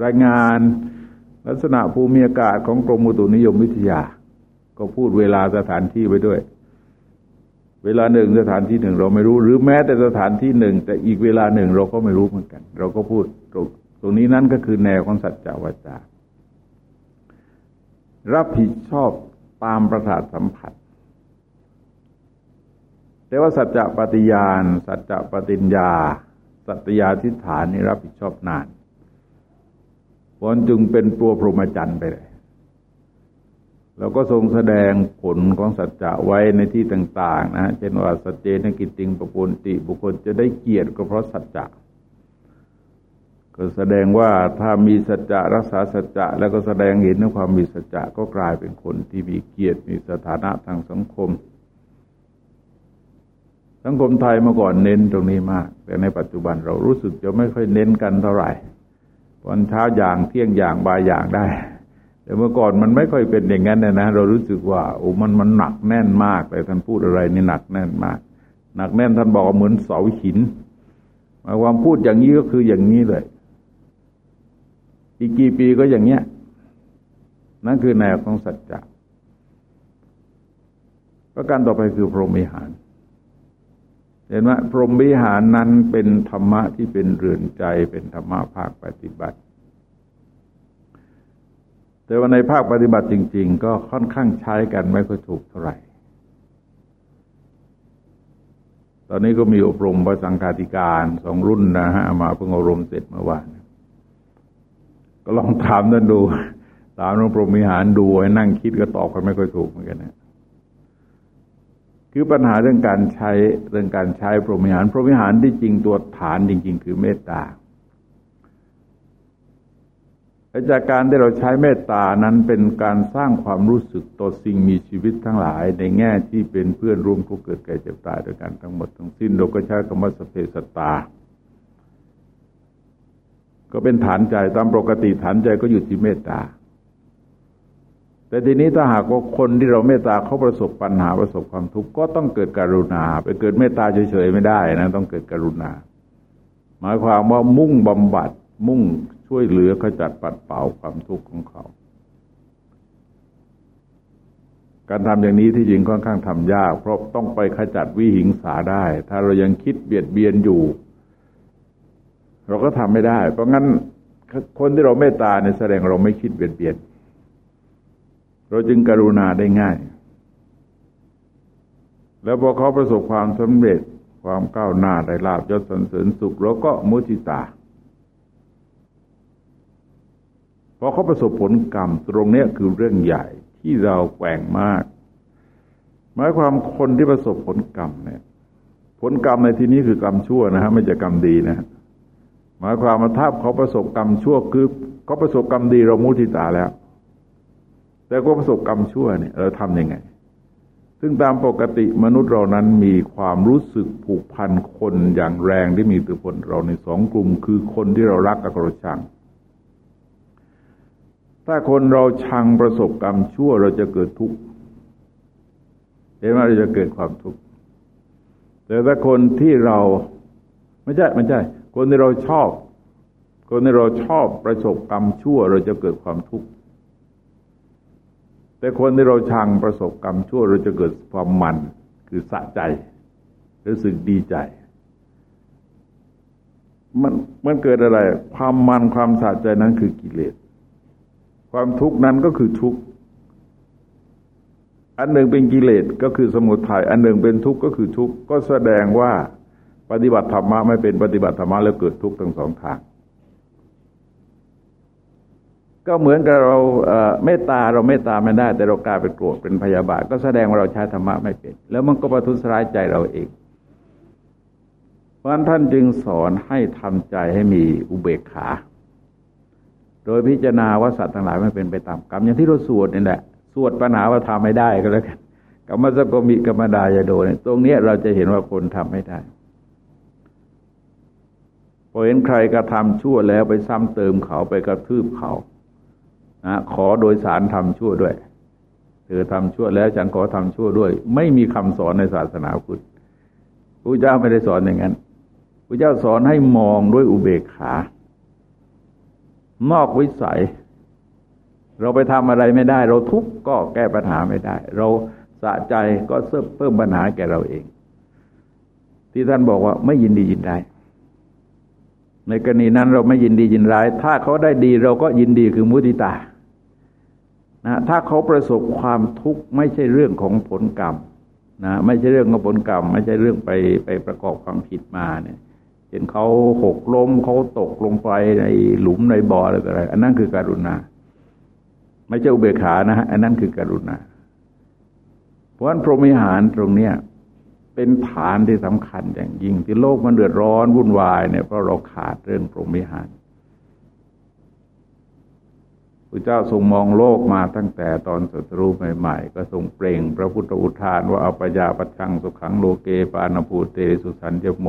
รายงาน ลักษณะภูมิอากาศของกรมอุตุนิยมวิทยา ก็พูดเวลาสถานที่ไปด้วย เวลาหนึ่งสถานที่หนึ่งเราไม่รู้ หรือแม้แต่สถานที่หนึ่ง แต่อีกเวลาหนึ่งเราก็ไม่รู้เหมือนกัน เราก็พูดตรงตรงนี้นั่นก็คือแนวของสัจจวาจารับผิดชอบตามประสาทสัมผัส แต่ว่าสัจจะปฏิญาณ สัจจะปฏิญญา สัตยาทิฏฐานนี่รับผิดชอบนานผลจึงเป็นตัวพรหมจรรย์ไปเลย เราก็ทรงแสดงผลของสัจจะไว้ในที่ต่าง ๆ นะเช่นว่าสัจเจนกิติงปปุนติ บุคคลจะได้เกียรติก็เพราะสัจจะก็แสดงว่าถ้ามีสัจจะรักษาสัจจะแล้วก็แสดงเห็นในความมีสัจจะก็กลายเป็นคนที่มีเกียรติมีสถานะทางสังคม สังคมไทยเมื่อก่อนเน้นตรงนี้มาก แต่ในปัจจุบันเรารู้สึกจะไม่ค่อยเน้นกันเท่าไหร่วันเช้าอย่างเที่ยงอย่างบ่ายอย่างได้ แต่เมื่อก่อนมันไม่ค่อยเป็นอย่างนั้นนะนะเรารู้สึกว่าโอ้มันมันหนักแน่นมากเลยท่านพูดอะไรนี่หนักแน่นมาก หนักแน่นท่านบอกเหมือนเสาหินหมายความพูดอย่างนี้ก็คืออย่างนี้เลย อีกกี่ปีก็อย่างเนี้ยนั่นคือแนวของสัจจะประการต่อไปคือพรหมวิหาร เห็นไหมพรหมวิหารนั้นเป็นธรรมะที่เป็นเรือนใจเป็นธรรมะภาคปฏิบัติ แต่ว่าในภาคปฏิบัติจริง ๆ ก็ค่อนข้างใช้กันไม่ค่อยถูกเท่าไหร่ ตอนนี้ก็มีอบรมประสังฆาธิการสองรุ่นนะฮะมาเพิ่งอบรมเสร็จเมื่อวาน ก็ลองถามนั่นดู ถามหลวงพรหมิหารดูให้นั่งคิดก็ตอบกันไม่ค่อยถูกเหมือนกันนะคือปัญหาเรื่องการใช้เรื่องการใช้พรหมิหาร พรหมิหารที่จริงตัวฐานจริง ๆ คือเมตตา จากการที่เราใช้เมตตานั้นเป็นการสร้างความรู้สึกต่อสิ่งมีชีวิตทั้งหลาย ในแง่ที่เป็นเพื่อนร่วมทุกข์เกิดแก่เจ็บตายด้วยกันทั้งหมดทั้งสิ้นเราก็ใช้คำว่าสเพสตา ก็เป็นฐานใจตามปกติฐานใจก็อยู่ที่เมตตา แต่ทีนี้ถ้าหากว่าคนที่เราเมตตาเขาประสบปัญหาประสบความทุกข์ก็ต้องเกิดกรุณา ไปเกิดเมตตาเฉยๆไม่ได้นะ ต้องเกิดกรุณา หมายความว่ามุ่งบำบัดมุ่ง ช่วยเหลือขจัดปัดเป่าความทุกข์ของเขา การทำอย่างนี้ที่จริงค่อนข้างทำยาก เพราะต้องไปขจัดวิหิงสาได้ ถ้าเรายังคิดเบียดเบียนอยู่ เราก็ทำไม่ได้ เพราะงั้นคนที่เราเมตตาเนี่ยแสดงเราไม่คิดเบียดเบียน เราจึงกรุณาได้ง่าย แล้วพอเขาประสบความสำเร็จความก้าวหน้าได้ลาบยศสรรเสริญสุขเราก็มุทิตา พอเขาประสบผลกรรมตรงนี้คือเรื่องใหญ่ที่เราแกว่งมาก หมายความคนที่ประสบผลกรรมเนี่ย ผลกรรมในที่นี้คือกรรมชั่วนะฮะไม่ใช่กรรมดีนะหมายความว่าถ้าเขาประสบกรรมชั่วคือเขาประสบกรรมดีเรามุทิตาแล้ว แต่ก็ประสบกรรมชั่วเนี่ยเราทำยังไง ซึ่งตามปกติมนุษย์เรานั้นมีความรู้สึกผูกพันคนอย่างแรงที่มีตัวผลเราในสองกลุ่ม คือคนที่เรารักกับเราชัง ถ้าคนเราชังประสบกรรมชั่วเราจะเกิดทุกข์เห็นไหมเราจะเกิดความทุกข์แต่ถ้าคนที่เราไม่ใช่ไม่ใช่ คนที่เราชอบ คนที่เราชอบประสบกรรมชั่วเราจะเกิดความทุกข์แต่คนที่เราชังประสบกรรมชั่วเราจะเกิดความมันคือสะใจรู้สึกดีใจ มันมันเกิดอะไร ความมันความสะใจนั้นคือกิเลส ความทุกข์นั้นก็คือทุกข์ อันหนึ่งเป็นกิเลสก็คือสมุทัย อันหนึ่งเป็นทุกข์ก็คือทุกข์ ก็แสดงว่าปฏิบัติธรรมะไม่เป็นปฏิบัติธรรมะแล้วเกิดทุกข์ทั้งสองทาง ก็เหมือนกับเราเมตตาเราเมตตาไม่ได้ แต่เรากลายเป็นโกรธเป็นพยาบาท ก็แสดงว่าเราใช้ธรรมะไม่เป็น แล้วมันก็ประทุษร้ายใจเราเองเพราะฉะนั้นท่านจึงสอนให้ทำใจให้มีอุเบกขา โดยพิจารณาว่าสัตว์ทั้งหลายไม่เป็นไปตามกรรมอย่างที่เราสวดนี่แหละสวดปัญหาว่าทำไม่ได้ก็แล้วกันกรรมสกมิกรรมดายโดเนี่ยตรงนี้เราจะเห็นว่าคนทำไม่ได้พอเห็นใครกระทำชั่วแล้วไปซ้ำเติมเขาไปกระทืบเขานะขอโดยสารทำชั่วด้วยเธอทำชั่วแล้วฉันขอทำชั่วด้วย ไม่มีคำสอนในศาสนาพุทธพระเจ้าไม่ได้สอนอย่างนั้นพระเจ้าสอนให้มองด้วยอุเบกขา นอกวิสัย เราไปทำอะไรไม่ได้ เราทุกข์ก็แก้ปัญหาไม่ได้ เราสะใจก็เพิ่มปัญหาแก่เราเอง ที่ท่านบอกว่าไม่ยินดียินได้ในกรณีนั้นเราไม่ยินดียินร้าย ถ้าเขาได้ดีเราก็ยินดีคือมุติตา นะ ถ้าเขาประสบความทุกข์ไม่ใช่เรื่องของผลกรรม นะ ไม่ใช่เรื่องของผลกรรม ไม่ใช่เรื่องไปไปประกอบความผิดมาเนี่ย เห็นเขาหกล้มเขาตกลงไปในหลุมในบ่ออะไรอะไรอันนั้นคือการุณา ไม่ใช่อุเบกขานะฮะอันนั้นคือการุณา เพราะฉะนั้นพรหมิหารตรงเนี้ยเป็นฐานที่สำคัญอย่างยิ่งที่โลกมันเดือดร้อนวุ่นวายเนี่ยเพราะเราขาดเรื่องพรหมิหารพระเจ้าทรงมองโลกมาตั้งแต่ตอนสัตรูใหม่ๆ ก็ทรงเปล่ง พระพุทธอุทานว่าอปยาปัชังสุขังโลเกปานภูเตสุสันเจโม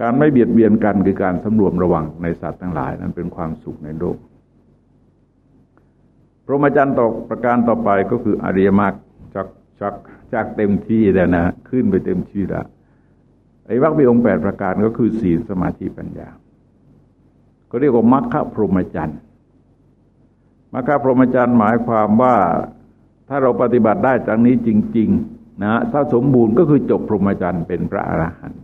การไม่เบียดเบียนกันคือการสำรวมระวังในสัตว์ทั้งหลายนั้นเป็นความสุขในโลก พระมจรรย์ต่อประการต่อไปก็คืออริยมรรคจักจักจากเต็มที่แล้วนะ ขึ้นไปเต็มที่ล้วไอ้วักมีองค์แปดประการก็คือศีลสมาธิปัญญา ก็เรียกว่ามัคคพรหมจรรย์มัคคพรหมจรรย์หมายความว่าถ้าเราปฏิบัติได้จากนี้จริง ๆ นะถ้าสมบูรณ์ก็คือจบพรหมจรรย์เป็นพระอรหันต์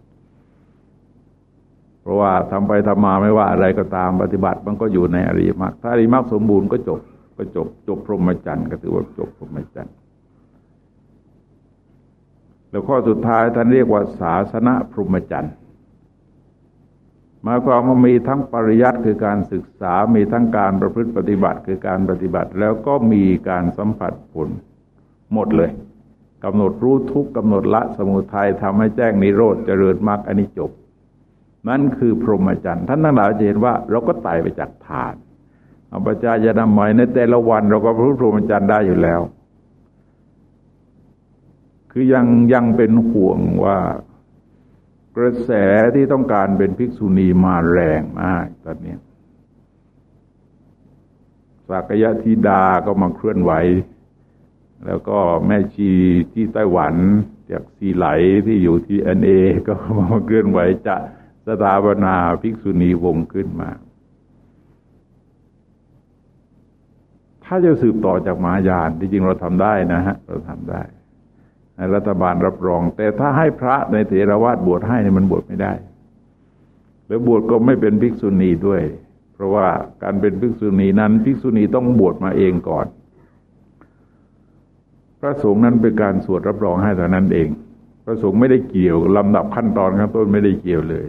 เพราะว่าทำไปทำมาไม่ว่าอะไรก็ตามปฏิบัติมันก็อยู่ในอริยมรรคถ้าอริยมรรคสมบูรณ์ก็จบก็จบจบพรหมจรรย์ก็ถือว่าจบพรหมจรรย์แล้วข้อสุดท้ายท่านเรียกว่าศาสนาพรหมจรรย์หมายความว่ามีทั้งปริยัติคือการศึกษา มีทั้งการประพฤติปฏิบัติคือการปฏิบัติ แล้วก็มีการสัมผัสผลหมดเลยกำหนดรู้ทุกกำหนดละสมุทัยทำให้แจ้งนิโรธเจริญมรรคอันนี้จบ นั่นคือพรหมจรรย์ท่านทั้งหลายจะเห็นว่าเราก็ไต่ไปจากฐานเอาปัจจายนามัยในแต่ละวัน เราก็พรู้พรหมจรรย์ได้อยู่แล้ว คือยังยังเป็นห่วงว่ากระแสที่ต้องการเป็นภิกษุณีมาแรงมากตอนนี้สักยะธิดาก็มาเคลื่อนไหว แล้วก็แม่ชีที่ไต้หวันจากสีไหลที่อยู่ที่เอ็นเอก็มาเคลื่อนไหวจะ สถาปนาภิกษุณีวงขึ้นมา ถ้าจะสืบต่อจากมหายานที่จริงเราทำได้นะฮะ เราทำได้รัฐบาลรับรอง แต่ถ้าให้พระในเถรวาทบวชให้เนี่ยมันบวชไม่ได้ แล้วบวชก็ไม่เป็นภิกษุณีด้วย เพราะว่าการเป็นภิกษุณีนั้นภิกษุณีต้องบวชมาเองก่อน พระสงฆ์นั้นเป็นการสวดรับรองให้แต่านั้นเองพระสงฆ์ไม่ได้เกี่ยวลำดับขั้นตอนข้างต้นไม่ได้เกี่ยวเลย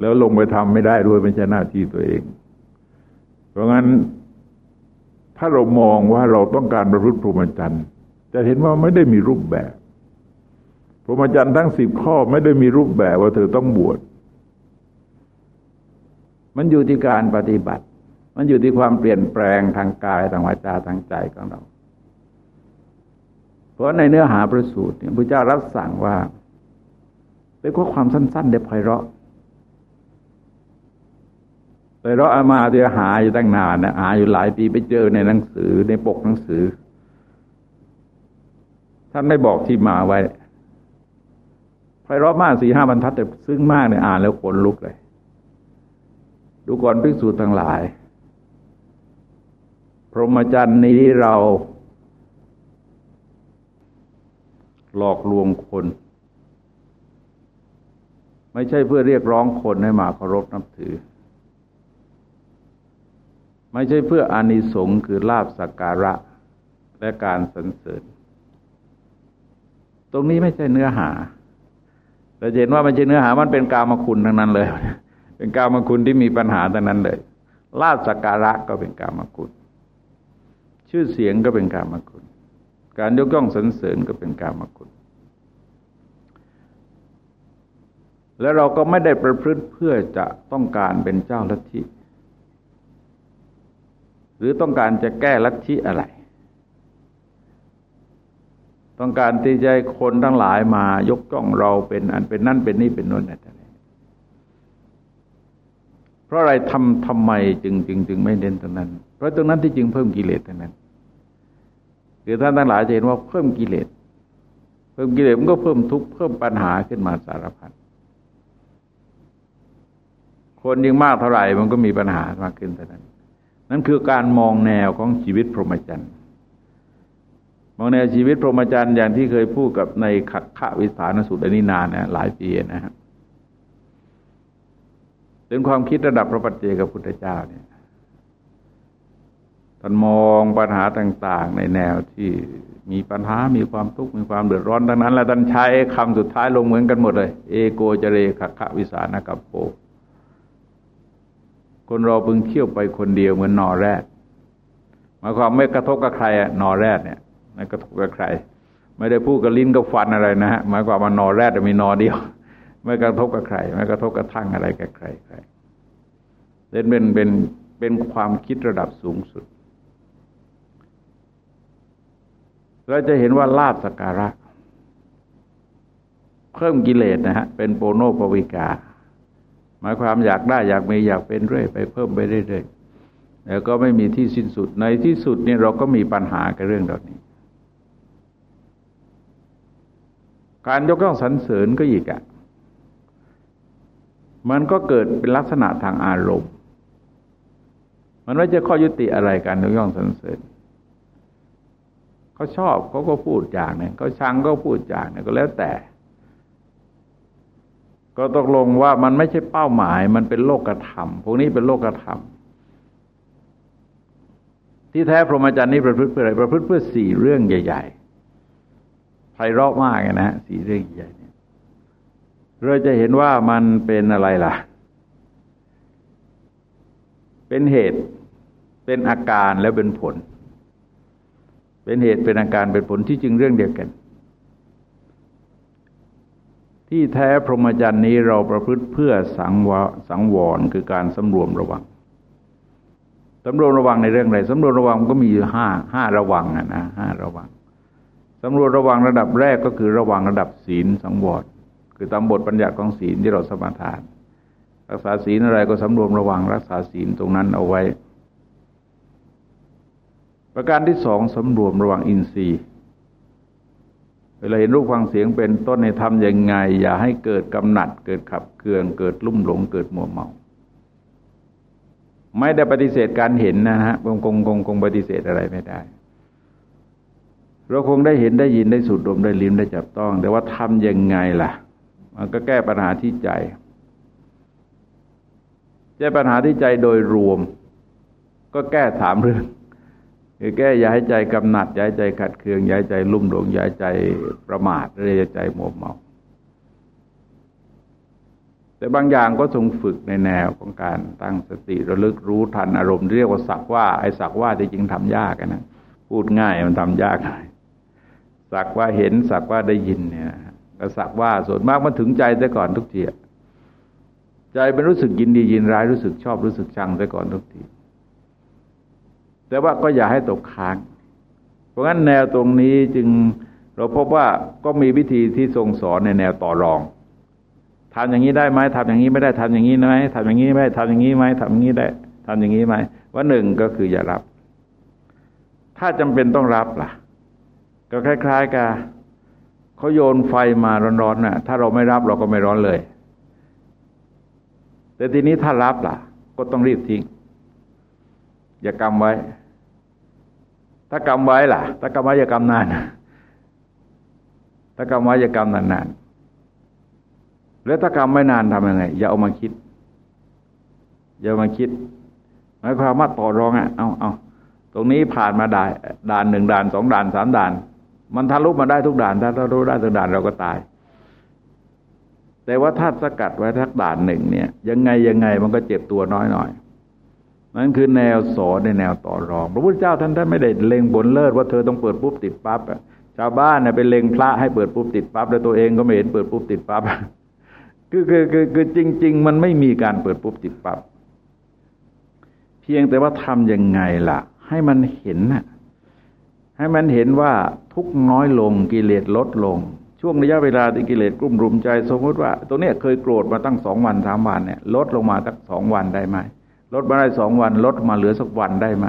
แล้วลงไปทำไม่ได้ด้วยไม่ใช่หน้าที่ตัวเอง เพราะงั้นถ้าเรามองว่าเราต้องการประพฤติพรหมจรรย์จะเห็นว่าไม่ได้มีรูปแบบพรหมจรรย์ทั้งสิบข้อไม่ได้มีรูปแบบว่าเธอต้องบวชมันอยู่ที่การปฏิบัติ มันอยู่ที่ความเปลี่ยนแปลงทางกายทางวาจาทางใจของเรา เพราะในเนื้อหาประสูตรเนี่ยพระเจ้ารับสั่งว่าเป็นข้อความสั้น ๆ เด็ดไพเราะ ไปเราอามาเดียหาอยู่ตั้งนานนะหาอยู่หลายปีไปเจอในหนังสือในปกหนังสือ ท่านไม่บอกที่มาไว้ไพเราะมากสี่ห้าบรรทัดแต่ซึ้งมากเนี่ยอ่านแล้วขนลุกเลย ดูก่อนภิกษุทั้งหลาย พรหมจรรย์นี้เรา หลอกลวงคนไม่ใช่เพื่อเรียกร้องคนให้มาเคารพนับถือ ไม่ใช่เพื่ออานิสงส์คือลาบสักการะและการสรรเสริญ ตรงนี้ไม่ใช่เนื้อหาเราเห็นว่ามันใช่เนื้อหามันเป็นกามคุณทั้งนั้นเลย เป็นกามคุณที่มีปัญหาทั้งนั้นเลย ลาบสักการะก็เป็นกามคุณ ชื่อเสียงก็เป็นกามคุณ การยกย่องสรรเสริญก็เป็นกามคุณ แล้วเราก็ไม่ได้ประพฤติเพื่อจะต้องการเป็นเจ้าลัทธิ หรือต้องการจะแก้ลัทธิอะไร ต้องการที่จะให้คนทั้งหลายมายกจ้องเราเป็นอันเป็นนั่นเป็นนี่เป็นโน่นอะไรเพราะอะไรทำทำไมจึงจึงจึงไม่เน้นตรงนั้น เพราะตรงนั้นที่จริงเพิ่มกิเลสตรงนั้นคือท่านทั้งหลายจะเห็นว่าเพิ่มกิเลส เพิ่มกิเลสมันก็เพิ่มทุกข์เพิ่มปัญหาขึ้นมาสารพัดคนยิ่งมากเท่าไหร่มันก็มีปัญหามากขึ้นเท่านั้น นั่นคือการมองแนวของชีวิตพรหมจรรย์มองในวชีวิตพรหมจรรย์อย่างที่เคยพูดกับในขักขวิสานสุดอันนี้นานนะหลายปีนะฮะเป็นความคิดระดับพระปัจเจกับพุทธเจ้าเนี่ยท่านมองปัญหาต่าง ๆ ในแนวที่มีปัญหา มีความทุกข์ มีความเดือดร้อนดังนั้น แล้วท่านใช้คำสุดท้ายลงเหมือนกันหมดเลย เอโกเจเรขักขวิสานกับโป คนเราพึงเที่ยวไปคนเดียวเหมือนนอแรดหมายความไม่กระทบกับใครอะนอแรดเนี่ยไม่กระทบกับใคร ไม่ได้พูดกับลิ้นกับฟันอะไรนะฮะหมายความว่านอแรดมีนอเดียว ไม่กระทบกับใคร ไม่กระทบกระทั่งอะไรกับใครใครเล่นเป็นเป็นเป็นความคิดระดับสูงสุดเราจะเห็นว่าลาบสการะ เพิ่มกิเลสนะฮะเป็นโปโนปวิกา หมายความอยากได้อยากมีอยากเป็นเรื่อยไปเพิ่มไปเรื่อยๆแล้วก็ไม่มีที่สิ้นสุดในที่สุดนี่เราก็มีปัญหากับเรื่องเหล่านี้ การยกย่องสรรเสริญก็อีกอะ่ะมันก็เกิดเป็นลักษณะทางอารมณ์ มันไม่จะข้อยุติอะไรการยกย่องสรรเสริญเขาชอบเขาก็พูดอย่างหนึ่งเขาชังก็พูดอย่างหนึ่งก็แล้วแต่ ก็ตกลงว่ามันไม่ใช่เป้าหมาย มันเป็นโลกธรรม พวกนี้เป็นโลกธรรม ที่แท้พรหมจรรย์นี้ประพฤติเพื่ออะไร ประพฤติเพื่อสี่เรื่องใหญ่ๆไพเราะมากนะสี่เรื่องใหญ่เนี่ยเราจะเห็นว่ามันเป็นอะไรล่ะ เป็นเหตุ เป็นอาการแล้วเป็นผล เป็นเหตุเป็นอาการเป็นผลที่จึงเรื่องเดียวกัน ที่แท้พรหมจรรย์นี้เราประพฤติเพื่อสังวสังวรคือการสำรวมระวังสำรวมระวังในเรื่องอะไรสำรวมระวังก็มีอยู่ห้าห้าระวังนะห้าระวังสำรวมระวังระดับแรกก็คือระวังระดับศีลสังวรคือตามบทบัญญัติของศีลที่เราสมาทาน รักษาศีลอะไรก็สำรวมระวังรักษาศีลตรงนั้นเอาไว้ ประการที่สองสำรวมระวังอินทรีย์ เวลาเห็นรูปฟังเสียงเป็นต้นในทำยังไง อย่าให้เกิดกำหนัด เกิดขับเคือง เกิดลุ่มหลง เกิดมัวเมา ไม่ได้ปฏิเสธการเห็นนะฮะคงคงคงคงปฏิเสธอะไรไม่ได้ เราคงได้เห็นได้ยินได้สูดดมได้ลิ้มได้จับต้อง แต่ว่าทำยังไงล่ะ มันก็แก้ปัญหาที่ใจแก้ปัญหาที่ใจโดยรวม ก็แก้ถามเรื่อง คือแก้ย้ายใจกำหนัดย้ายใจขัดเคืองย้ายใจลุ่มหลงย้ายใจประมาทเรียใจโมเมา แต่บางอย่างก็ทรงฝึกในแนวของการตั้งสติระลึกรู้ทันอารมณ์เรียกว่าสักว่าไอ้สักว่าที่จริงทำยากนะพูดง่ายมันทำยากสักว่าเห็นสักว่าได้ยินเนี่ยก็สักว่าส่วนมากมันถึงใจซะก่อนทุกทีใจเป็นรู้สึกยินดียินร้ายรู้สึกชอบรู้สึกชังซะก่อนทุกที แต่ว่าก็อย่าให้ตกค้าง เพราะงั้นแนวตรงนี้จึงเราพบว่าก็มีวิธีที่ทรงสอนในแนวต่อรองทำอย่างนี้ได้ไหมทำอย่างนี้ไม่ได้ทำอย่างนี้ไหมทำอย่างนี้ไม่ทำอย่างนี้ไหมทำอย่างนี้ได้ทำอย่างนี้ไหมว่าหนึ่งก็คืออย่ารับ ถ้าจำเป็นต้องรับล่ะ ก็คล้าย ๆกับเขาโยนไฟมาร้อนๆน่ะ ถ้าเราไม่รับเราก็ไม่ร้อนเลย แต่ทีนี้ถ้ารับล่ะ ก็ต้องรีบทิ้ง อย่ากำไว้ ถ้ากำไว้ล่ะ ถ้ากำไว้อย่ากำนาน ถ้ากำไว้อย่ากำนานๆแล้วถ้ากำไม่นานทำยังไง อย่าเอามาคิด อย่ามาคิดหมายความว่าต่อรองอะ เอาเอาตรงนี้ผ่านมาได่านด่านหนึ่งด่านสองด่านสามด่าน มันทะลุมาได้ทุกด่าน ถ้าทะลุได้ทุกด่านเราก็ตาย แต่ว่าถ้าสกัดไว้ทักด่านหนึ่งเนี่ย ยังไงยังไงมันก็เจ็บตัวน้อยหน่อย นั่นคือแนวสอนในแนวต่อรอง พระพุทธเจ้าท่านท่านไม่ได้เล็งบนเลิศว่าเธอต้องเปิดปุ๊บติดปั๊บชาวบ้านเนี่ยไปเล็งพระให้เปิดปุ๊บติดปั๊บแล้วตัวเองก็ไม่เห็นเปิดปุ๊บติดปั๊บคือคือคือคือจริง ๆ มันไม่มีการเปิดปุ๊บติดปั๊บเพียงแต่ว่าทํำยังไงล่ะ ให้มันเห็นน่ะให้มันเห็นว่าทุกน้อยลงกิเลสลดลง ช่วงระยะเวลาที่กิเลสกลุ่มรุมใจ สมมติว่า ตัวเนี้ยเคยโกรธมาตั้งสองวันสามวันเนี่ย ลดลงมาตั้งสองวันได้ไหม ลดมาได้สองวัน ลดมาเหลือสักวันได้ไหม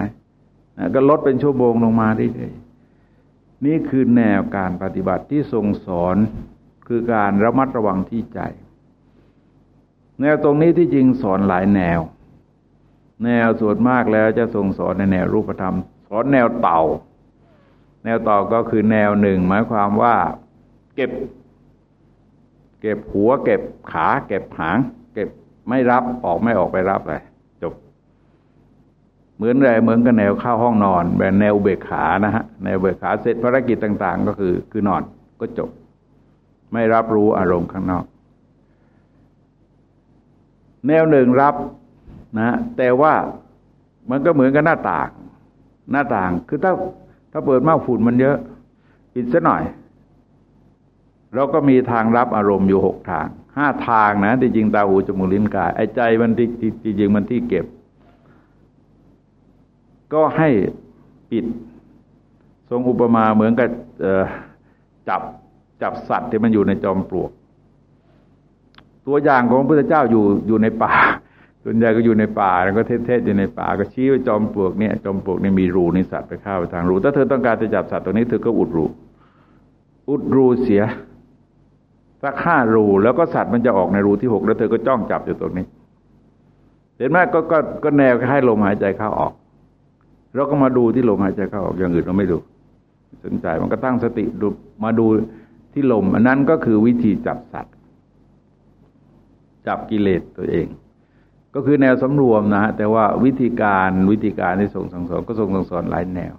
ก็ลดเป็นชั่วโมงลงมาได้เลยนี่คือแนวการปฏิบัติที่ทรงสอนคือการระมัดระวังที่ใจ แนวตรงนี้ที่จริงสอนหลายแนว แนวส่วนมากแล้วจะทรงสอนในแนวรูปธรรม สอนแนวเต่า แนวเต่าก็คือแนวหนึ่ง หมายความว่า เก็บ เก็บหัว เก็บขา เก็บหาง เก็บไม่รับออกไม่ออกไปรับเลย เหมือนอะไรเหมือนกับแนวเข้าห้องนอน แบบแนวเบกขานะฮะแนวเบกขาเสร็จภารกิจต่าง ๆ ก็คือคือนอนก็จบ ไม่รับรู้อารมณ์ข้างนอก แนวหนึ่งรับนะ แต่ว่ามันก็เหมือนกับหน้าต่าง หน้าต่างคือถ้าถ้าเปิดมากฝุ่นมันเยอะปิดซะหน่อย เราก็มีทางรับอารมณ์อยู่หกทางห้าทางนะที่จริงตาหูจมูกลิ้นกายไอ้ใจมันที่จริงมันที่เก็บ ก็ให้ปิด ทรงอุปมาเหมือนกับจับจับสัตว์ที่มันอยู่ในจอมปลวก ตัวอย่างของพระพุทธเจ้าอยู่อยู่ในป่าส่วนใหญ่ก็อยู่ในป่าแล้วก็เทศๆอยู่ในป่าก็ชี้ว่าจอมปลวกเนี่ยจอมปลวกนี่มีรูนี่สัตว์ไปเข้าไปทางรูถ้าเธอต้องการจะจับสัตว์ตัวนี้เธอก็อุดรูอุดรูเสียสักห้ารูแล้วก็สัตว์มันจะออกในรูที่หกแล้วเธอก็จ้องจับอยู่ตรงนี้ เห็นไหมก็ก็ก็แนวให้ลมหายใจเข้าออก เราก็มาดูที่ลมหายใจเข้าออกอย่างอื่นเราไม่ดู สนใจมันก็ตั้งสติดูมาดูที่ลม อันนั้นก็คือวิธีจับสัตว์ จับกิเลสตัวเอง ก็คือแนวสำรวมนะฮะแต่ว่าวิธีการวิธีการที่ส่งสังสอนก็ส่งสังสอนหลายแนว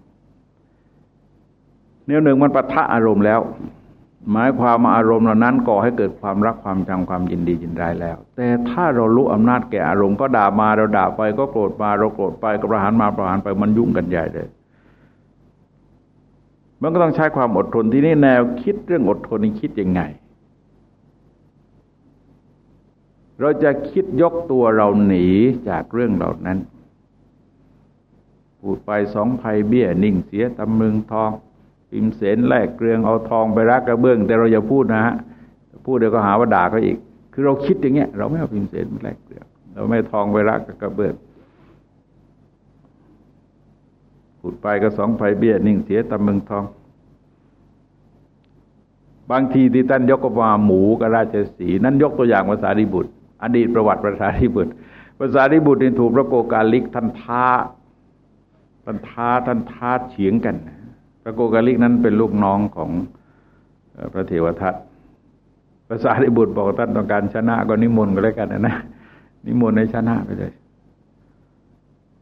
แนวหนึ่งมันปะทะอารมณ์แล้ว หมายความมาอารมณ์เหล่านั้นก่อให้เกิดความรักความจำความยินดียินร้ายแล้ว แต่ถ้าเรารู้อำนาจแก่อารมณ์ก็ด่ามาเราด่าไปก็โกรธมาเราโกรธไปก็ประหารมาประหารไปมันยุ่งกันใหญ่เลยมันก็ต้องใช้ความอดทนที่นี่แนวคิดเรื่องอดทนนี่คิดยังไง เราจะคิดยกตัวเราหนีจากเรื่องเหล่านั้นพูดไปสองภัยเบี้ย นิ่งเสียตำมึงทอง พิมเสนแลกเกลืองเอาทองไปรักกระเบื้อง แต่เราอย่าพูดนะฮะพูดเดี๋ยวก็หาว่าด่าเขาอีก คือเราคิดอย่างเงี้ยเราไม่เอาพิมเสนแลกเกลืองเราไม่ทองไปรักกระเบื้องพูดไปก็สองไฟเบี้ยนิ่งเสียตำมึงทอง บางทีที่ท่านยกมาหมูกับราชสีนั้นยกตัวอย่างภาษาดิบุตร อดีตประวัติภาษาดิบุตรภาษาดิบุตรนี่ถูกพระโกกาลิกท่านท้าท่านท้าท่านท้าเฉียงกัน พระโกกาลิกนั้นเป็นลูกน้องของพระเทวทัตภาษาดิบุตรบอกท่านต้องการชนะก็นิมนต์ก็แล้วกันนะนิมนต์ให้ชนะไปเลย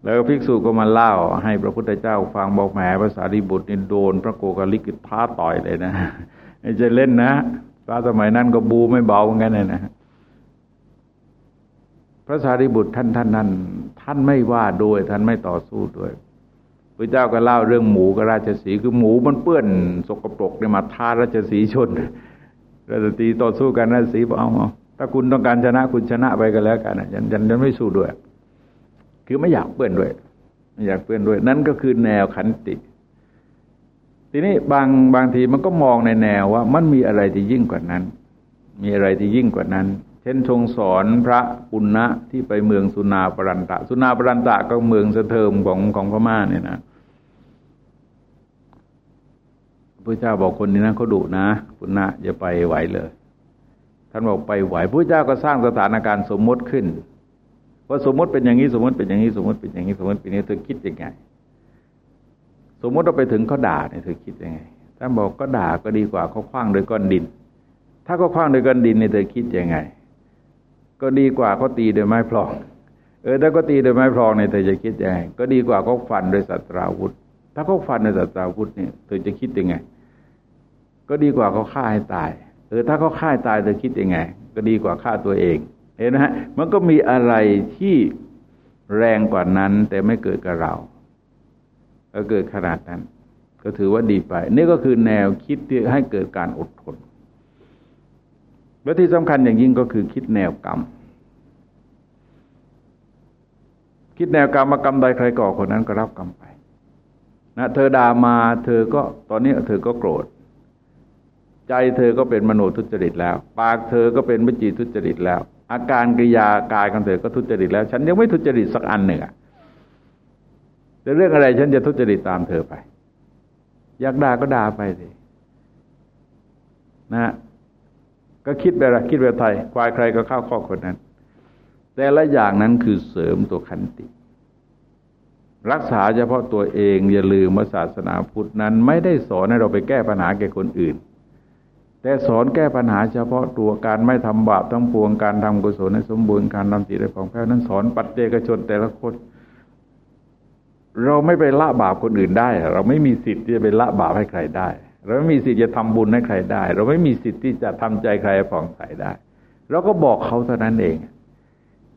แล้วภิกษุก็มาเล่าให้พระพุทธเจ้าฟังบอกแหมภาษาดิบุตรนี่โดน พระโกกาลิกท้าต่อยเลยนะไม่ใช่เล่นนะพระสมัยนั้นก็บูไม่เบาเหมือนกันเลยนะพระสารีบุตรท่านท่านนั้น ท่านไม่ว่าด้วย ท่านไม่ต่อสู้ด้วย พระเจ้าก็เล่าเรื่องหมูกับราชสีคือหมูมันเปื้อนสกปรกเนี่ยมาทาราชสีชนราชสีต่อสู้กันราชสีบอกเอาถ้าคุณต้องการชนะคุณชนะไปกันแล้วกันยันยันยันไม่สู้ด้วย คือไม่อยากเปื้อนด้วยไม่อยากเปื้อนด้วย นั่นก็คือแนวขันติ ทีนี้บางบางทีมันก็มองในแนวว่า มันมีอะไรที่ยิ่งกว่านั้น มีอะไรที่ยิ่งกว่านั้น เช่นทรงสอนพระปุณณะที่ไปเมืองสุนาปรันตะ สุนาปรันตะก็เมืองสะเทิมของของพม่าเนี่ยนะพ ระเจ้าบอกคนนี้นะเขาดุนะ คุณนะอย่าไปไหวเลย ท่านบอกไปไหวพระเจ้าก็สร้างสถานการณ์สมมติขึ้นว่าสมมติเป็นอย่างนี้สมมติเป็นอย่างนี้สมมติเป็นอย่างนี้สมมติเป็นอย่างนี้เธอคิดยังไง สมมติเราไปถึงเขาด่าเนี่ยเธอคิดยังไงท่านบอกก็ด่าก็ดีกว่าเขาคว้างโดยก้อนดิน ถ้าเขาคว้างโดยก้อนดินเนี่ยเธอคิดยังไง ก็ดีกว่าเขาตีโดยไม้พลองเออถ้าก็ตีโดยไม้พลองเนี่ยเธอจะคิดยังไง ก็ดีกว่าเขาฟันโดยสัตราวุธ ถ้าเขาฟันโดยสัตราวุธเนี่ยเธอจะคิดยังไง ก็ดีกว่าเขาฆ่าให้ตายเออถ้าเขาฆ่าตายเธอคิดยังไง ก็ดีกว่าฆ่าตัวเอง เห็นไหมฮะมันก็มีอะไรที่แรงกว่านั้น แต่ไม่เกิดกับเรา ก็เกิดขนาดนั้น ก็ถือว่าดีไป นี่ก็คือแนวคิดที่ให้เกิดการอดทนและที่สำคัญอย่างยิ่งก็คือคิดแนวกรรม คิดแนวกรรมมากรรมใดใครก่อคนนั้นก็รับกรรมไปนะเธอด่ามา เธอก็ตอนนี้เธอก็โกรธ ใจเธอก็เป็นมโนทุจริตแล้ว ปากเธอก็เป็นวิจีทุจริตแล้ว อาการกิริยากายของเธอก็ทุจริตแล้ว ฉันยังไม่ทุจริตสักอันหนึ่งอะแต่เรื่องอะไรฉันจะทุจริตตามเธอไป อยากด่าก็ด่าไปสินะก็คิดแบบคิดแบบไทยควายใครก็เข้าข้อคนนั้น แต่ละอย่างนั้นคือเสริมตัวขันติ รักษาเฉพาะตัวเองอย่าลืมว่าศาสนาพุทธนั้น ไม่ได้สอนให้เราไปแก้ปัญหาแก่คนอื่น แต่สอนแก้ปัญหาเฉพาะตัวการไม่ทำบาปทั้งปวงการทำกุศลในสมบูรณ์การทำจิตในของแพ้นั้นสอนปัจเจกชนแต่ละคน เราไม่ไปละบาปคนอื่นได้ เราไม่มีสิทธิ์ที่จะไปละบาปให้ใครได้ เราไม่มีสิทธิ์จะทำบุญให้ใครได้ เราไม่มีสิทธิ์ที่จะทำใจใครผ่องใสได้เราก็บอกเขาเท่านั้นเอง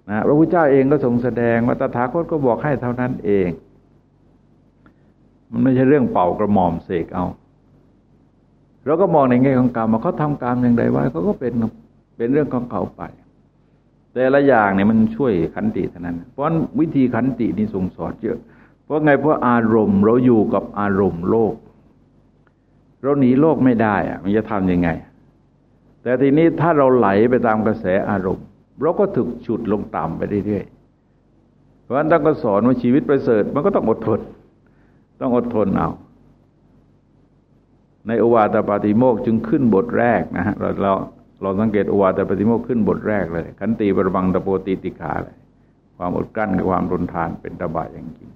นะพระพุทธเจ้าเองก็ทรงแสดงว่าตถาคตก็บอกให้เท่านั้นเอง มันไม่ใช่เรื่องเป่ากระหม่อมเสกเอา เราก็มองในแง่ของกรรมว่าเขาทำกรรมอย่างไรไว้เขาก็เป็นเป็นเรื่องของเขาไป แต่ละอย่างเนี่ยมันช่วยขันติเท่านั้น เพราะวิธีขันตินี่ทรงสอนเยอะ เพราะไงเพราะอารมณ์ เราอยู่กับอารมณ์โลก เราหนีโลกไม่ได้อะมันจะทำยังไง แต่ทีนี้ถ้าเราไหลไปตามกระแสอารมณ์ เราก็ถูกฉุดลงต่ำไปเรื่อยๆเพราะฉะนั้นต้องก็สอนว่าชีวิตประเสริฐมันก็ต้องอดทน ต้องอดทนเอา ในอวาตปาติโมกจึงขึ้นบทแรกนะฮะเราเราเราสังเกตอวาตปาติโมกขึ้นบทแรกเลย ขันติปรบังตะโปติติขาเลยความอดกลั้นกับความทนทานเป็นตบะอย่างจริง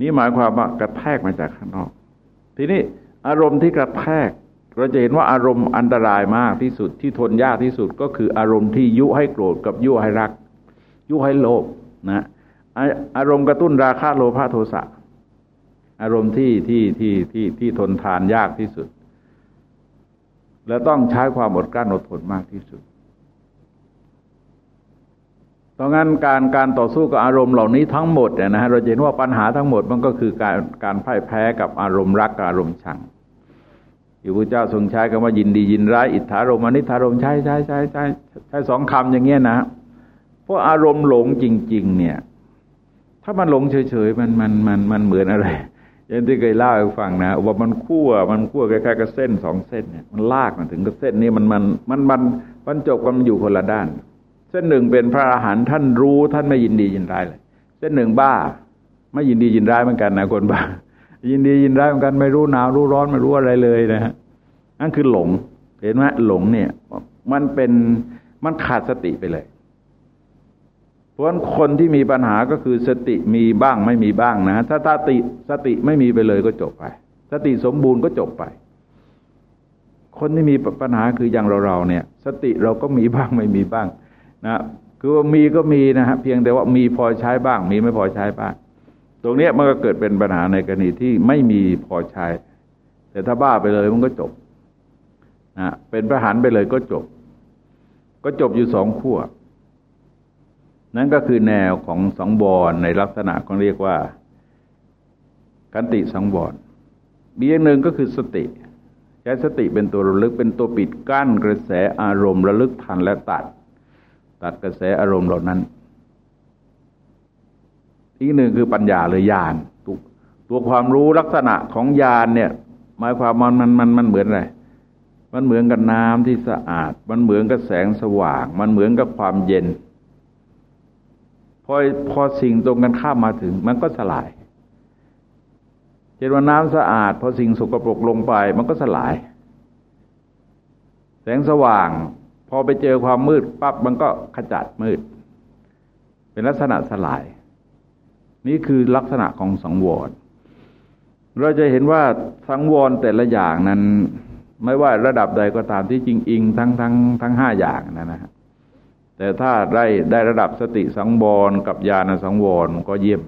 นี่หมายความว่ากระแทกมาจากข้างนอก ทีนี้อารมณ์ที่กระแทก เราจะเห็นว่าอารมณ์อันตรายมากที่สุดที่ทนยากที่สุดก็คืออารมณ์ที่ยุให้โกรธกับยุให้รัก ยุให้โลภนะอารมณ์กระตุ้นราคะโลภะโทสะ อารมณ์ที่ที่ที่ที่ที่ทนทานยากที่สุด และต้องใช้ความอดกลั้นอดทนมากที่สุดตราะงั้นการการต่อสู้กับอารมณ์เหล่านี้ทั้งหมดเนี่ยนะฮะเราเห็นว่าปัญหาทั้งหมดมันก็คือการการพ่ายแพ้กับอารมณ์รักกับอารมณ์ชังที่พระเจ้าทรงใช้คำว่ายินดียินร้ายอิทธารมอนิธารมใช้ใช้ใช้ใช้ใช้สองคำอย่างเงี้ยนะเพราะอารมณ์หลงจริง ๆ เนี่ย ถ้ามันหลงเฉยๆมันมันมันมันเหมือนอะไร อย่างที่เคยเล่าให้ฟังนะว่ามันคั่วมันคั่วคล้ายๆกับเส้นสองเส้นเนี่ยมันลากมาถึงกับเส้นนี้มันมันมันมันมันจบกันอยู่คนละด้าน เส้นหนึ่งเป็นพระอรหันต์ท่านรู้ท่านไม่ยินดียินร้ายเลย เส้นหนึ่งบ้า ไม่ยินดียินร้ายเหมือนกันนะคนบ้า ยินดียินร้ายเหมือนกันไม่รู้หนาวรู้ร้อนไม่รู้อะไรเลยนะฮะนั่นคือหลง เห็นไหมหลงเนี่ย มันเป็นมันขาดสติไปเลย เพราะคนที่มีปัญหาก็คือสติมีบ้างไม่มีบ้างนะถ้าถ้าติสติไม่มีไปเลยก็จบไป สติสมบูรณ์ก็จบไป คนที่มีปัญหาคืออย่างเราเราเนี่ย สติเราก็มีบ้างไม่มีบ้างนะคือว่ามีก็มีนะฮะเพียงแต่ว่ามีพอใช้บ้าง มีไม่พอใช้บ้าง ตรงนี้มันก็เกิดเป็นปัญหาในกรณีที่ไม่มีพอใช้ แต่ถ้าบ้าไปเลยมันก็จบนะเป็นประหารไปเลยก็จบ ก็จบอยู่สองขั้ว นั่นก็คือแนวของสองบอลในลักษณะของเรียกว่า กันติสองบอลบีอย่างหนึ่งก็คือสติ ใช้สติเป็นตัวระลึกเป็นตัวปิดกั้นกระแสอารมณ์ระลึกทันและตัด ตัดกระแสอารมณ์เหล่านั้น อีกหนึ่งคือปัญญาหรือญาณตัวตัวความรู้ลักษณะของญาณเนี่ย หมายความมันมันมันมันเหมือนอะไรมันเหมือนกับน้ำที่สะอาด มันเหมือนกับแสงสว่าง มันเหมือนกับความเย็น พอพอสิ่งตรงกันข้ามมาถึง มันก็สลายเช่นว่าน้ำสะอาด พอสิ่งสกปรกลงไป มันก็สลาย แสงสว่าง พอไปเจอความมืดปั๊บมันก็ขจัดมืด เป็นลักษณะสลาย นี่คือลักษณะของสังวรเราจะเห็นว่าสังวรแต่ละอย่างนั้น ไม่ว่าระดับใดก็ตามที่จริงอิงทั้งทั้งทั้งห้าอย่างนะนะ แต่ถ้าได้ได้ระดับสติสังวรกับญาณสังวรก็เยี่ยม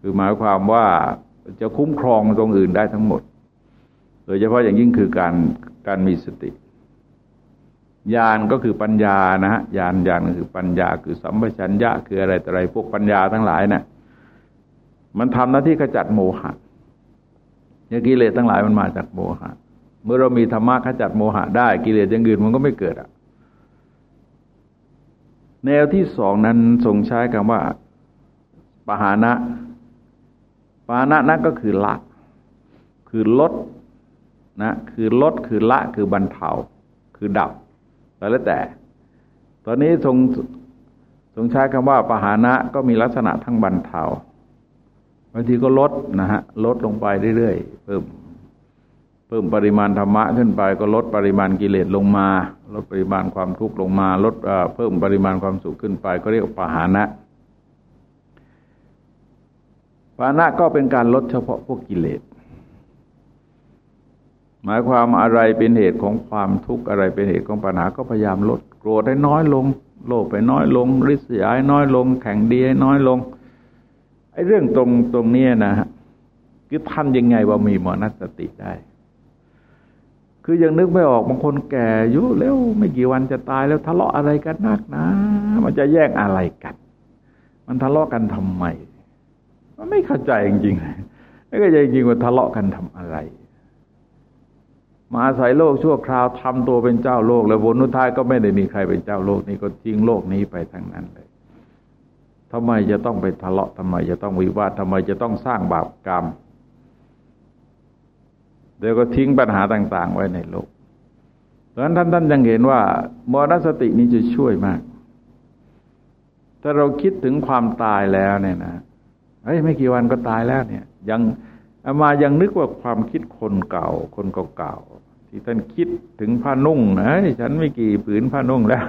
คือหมายความว่าจะคุ้มครองตรงอื่นได้ทั้งหมด โดยเฉพาะอย่างยิ่งคือการการมีสติญาณก็คือปัญญานะฮะญาณญาณก็คือปัญญา คือสัมปชัญญะคืออะไรแต่อะไรพวกปัญญาทั้งหลายเนะี่ยมันทำหน้าที่ขจัดโมหะยกิเลสทั้งหลายมันมาจากโมหะ เมื่อเรามีธรรมะขจัดโมหะได้กิเลสอย่างอื่นมันก็ไม่เกิดอะ แนวที่สองนั้นทรงใช้คำว่าปหานะปหานะนั่นก็คือละ คือลดนะคือลดคือละคือบรรเทาคือดับแล้วแต่ ตอนนี้ทรงทรงใช้คำว่าปหานะก็มีลักษณะทั้งบรรเทาบางทีก็ลดนะฮะลดลงไปเรื่อยๆเพิ่ม พิ่มปริมาณธรรมะขึ้นไปก็ลดปริมาณกิเลสลงมา ลดปริมาณความทุกข์ลงมา ลดเพิ่มปริมาณความสุขขึ้นไป ก็เรียกปหานะปานะก็เป็นการลดเฉพาะพวกกิเลส หมายความอะไรเป็นเหตุของความทุกข์อะไรเป็นเหตุของปัญหา ก็พยายามลดโกรธให้น้อยลง โลภไปน้อยลง ริษยาให้น้อยลง แข่งดีให้น้อยลงไอ้เรื่องตรงตรงนี้นะฮะคือทำยังไงว่ามีมนัสติได้ คือยังนึกไม่ออกบางคนแก่อายุแล้วไม่กี่วันจะตายแล้วทะเลาะอะไรกันนักนะมันจะแย่งอะไรกัน มันทะเลาะกันทำไม มันไม่เข้าใจจริงๆไม่เข้าใจจริงว่าทะเลาะกันทำอะไร มาอาศัยโลกชั่วคราวทำตัวเป็นเจ้าโลก แล้วบนุท้ายก็ไม่ได้มีใครเป็นเจ้าโลกนี่ก็ทิ้งโลกนี้ไปทั้งนั้นเลยทำไมจะต้องไปทะเลาะทำไมจะต้องวิวาททำไมจะต้องสร้างบาปกรรม เดี๋ยวก็ทิ้งปัญหาต่าง ๆ ไว้ในโลกดังนั้นท่านท่านยังเห็นว่ามรณสตินี้จะช่วยมาก ถ้าเราคิดถึงความตายแล้วเนี่ยนะเฮ้ยไม่กี่วันก็ตายแล้วเนี่ย ยังอามายังนึกว่าความคิดคนเก่า คนเก่าๆที่ท่านคิดถึงผ้านุ่งนะฉันไม่กี่ผืนผ้านุ่งแล้ว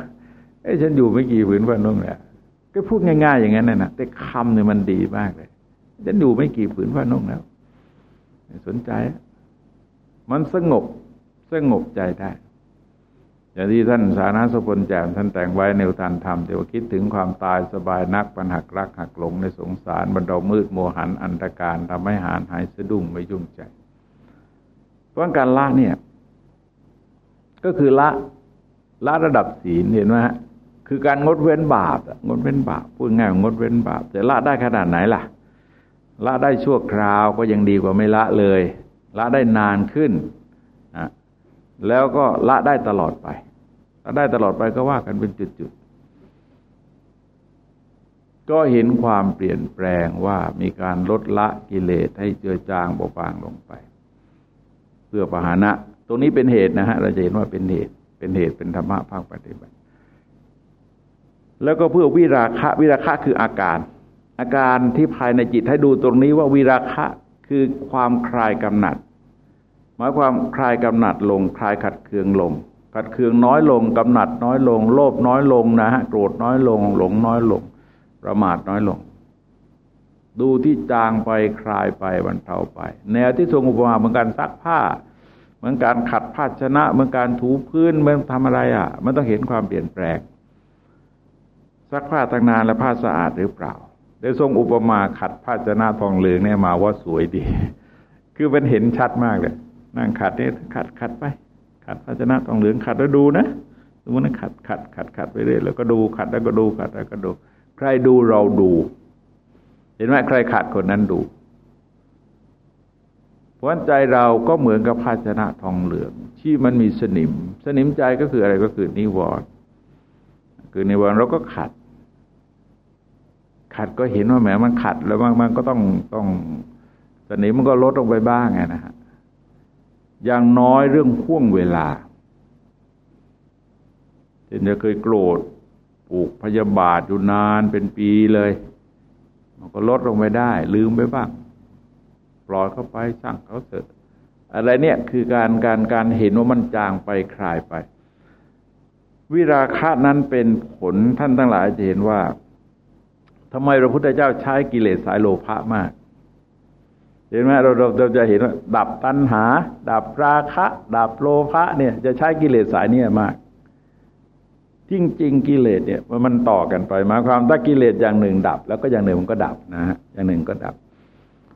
ไอ้ฉันอยู่ไม่กี่ผืนผ้านุ่งแล้วก็พูดง่าย ๆ อย่างนั้นนะแต่คำเนี่ยมันดีมากเลยฉันอยู่ไม่กี่ผืนผ้านุ่งแล้วสนใจ มันสงบสงบใจได้ อย่างที่ท่านสานาสพลแจมท่านแต่งไว้ในอุทานธรรมแต่ว่าคิดถึงความตายสบายนักปัญหักรักหักหลงในสงสารบรรดามืดโมหันอันตรการทำให้หานหายสะดุ้งไม่ยุ่งใจเพราะการละเนี่ย ก็คือละละระดับศีลเห็นไหมฮะคือการงดเว้นบาปงดเว้นบาปพูดง่ายงดเว้นบาปแต่ละได้ขนาดไหนล่ะ ละได้ชั่วคราวก็ยังดีกว่าไม่ละเลย ละได้นานขึ้นนะแล้วก็ละได้ตลอดไปละได้ตลอดไปก็ว่ากันเป็นจุดๆ ก็เห็นความเปลี่ยนแปลงว่ามีการลดละกิเลสให้เจือจางเบาบางลงไป เพื่อปหานะ ตรงนี้เป็นเหตุนะฮะ เราจะเห็นว่าเป็นเหตุ เป็นเหตุเป็นธรรมะภาคปฏิบัติ แล้วก็เพื่อวิราคะ วิราคะคืออาการ อาการที่ภายในจิตให้ดูตรงนี้ว่าวิราคะ คือความคลายกำหนัด หมายความคลายกำหนัดลง คลายขัดเคืองลง ขัดเคืองน้อยลงกำหนัดน้อยลง โลภน้อยลงนะฮะโกรธน้อยลง หลงน้อยลง ประมาทน้อยลง ดูที่จางไปคลายไปบรรเทาไป แนวที่ทรงอุปมาเหมือนการซักผ้า เหมือนการขัดภาชนะ เหมือนการถูพื้นเหมือนทำอะไรอะ มันต้องเห็นความเปลี่ยนแปลงซักผ้าตั้งนานแล้วผ้าสะอาดหรือเปล่า ได้ทรงอุปมาขัดผ้าจะหน้าทองเหลืองเนี่ยมาว่าสวยดี คือมันเห็นชัดมากเลย นั่งขัดนี่ขัดขัดไป ขัดภาชนะทองเหลืองขัดแล้วดูนะสมมตินะขัดขัดขัดขัดไปเรื่อยแล้วก็ดูขัดแล้วก็ดูขัดแล้วก็ดู ใครดูเราดู เห็นไหมใครขัดคนนั้นดูเพราะใจเราก็เหมือนกับภาชนะทองเหลือง ที่มันมีสนิม สนิมใจก็คืออะไรก็คือนิวรณ์คือในวันเราก็ขัด ขัดก็เห็นว่าแหมมันขัด แล้วมันมันก็ต้องต้องตอนนี้มันก็ลดลงไปบ้างไงนะฮะอย่างน้อยเรื่องห่วงเวลาเช่นจะเคยโกรธปลูกพยาบาทอยู่นานเป็นปีเลย มันก็ลดลงไปได้ ลืมไปบ้าง ปล่อยเข้าไปช่างเขาเถอะอะไรเนี่ยคือการการการเห็นว่ามันจางไปคลายไป วิราคะนั้นเป็นผลท่านทั้งหลายจะเห็นว่า ทำไมพระพุทธเจ้าใช้กิเลสสายโลภะมาก เห็นไหมเราเราจะเห็นว่าดับตัณหา ดับราคะ ดับโลภะเนี่ยจะใช้กิเลสสายเนี่ยมากจริงๆกิเลสเนี่ยมันต่อกันไปมาความถ้ากิเลสอย่างหนึ่งดับ แล้วก็อย่างหนึ่งมันก็ดับนะฮะอย่างหนึ่งก็ดับ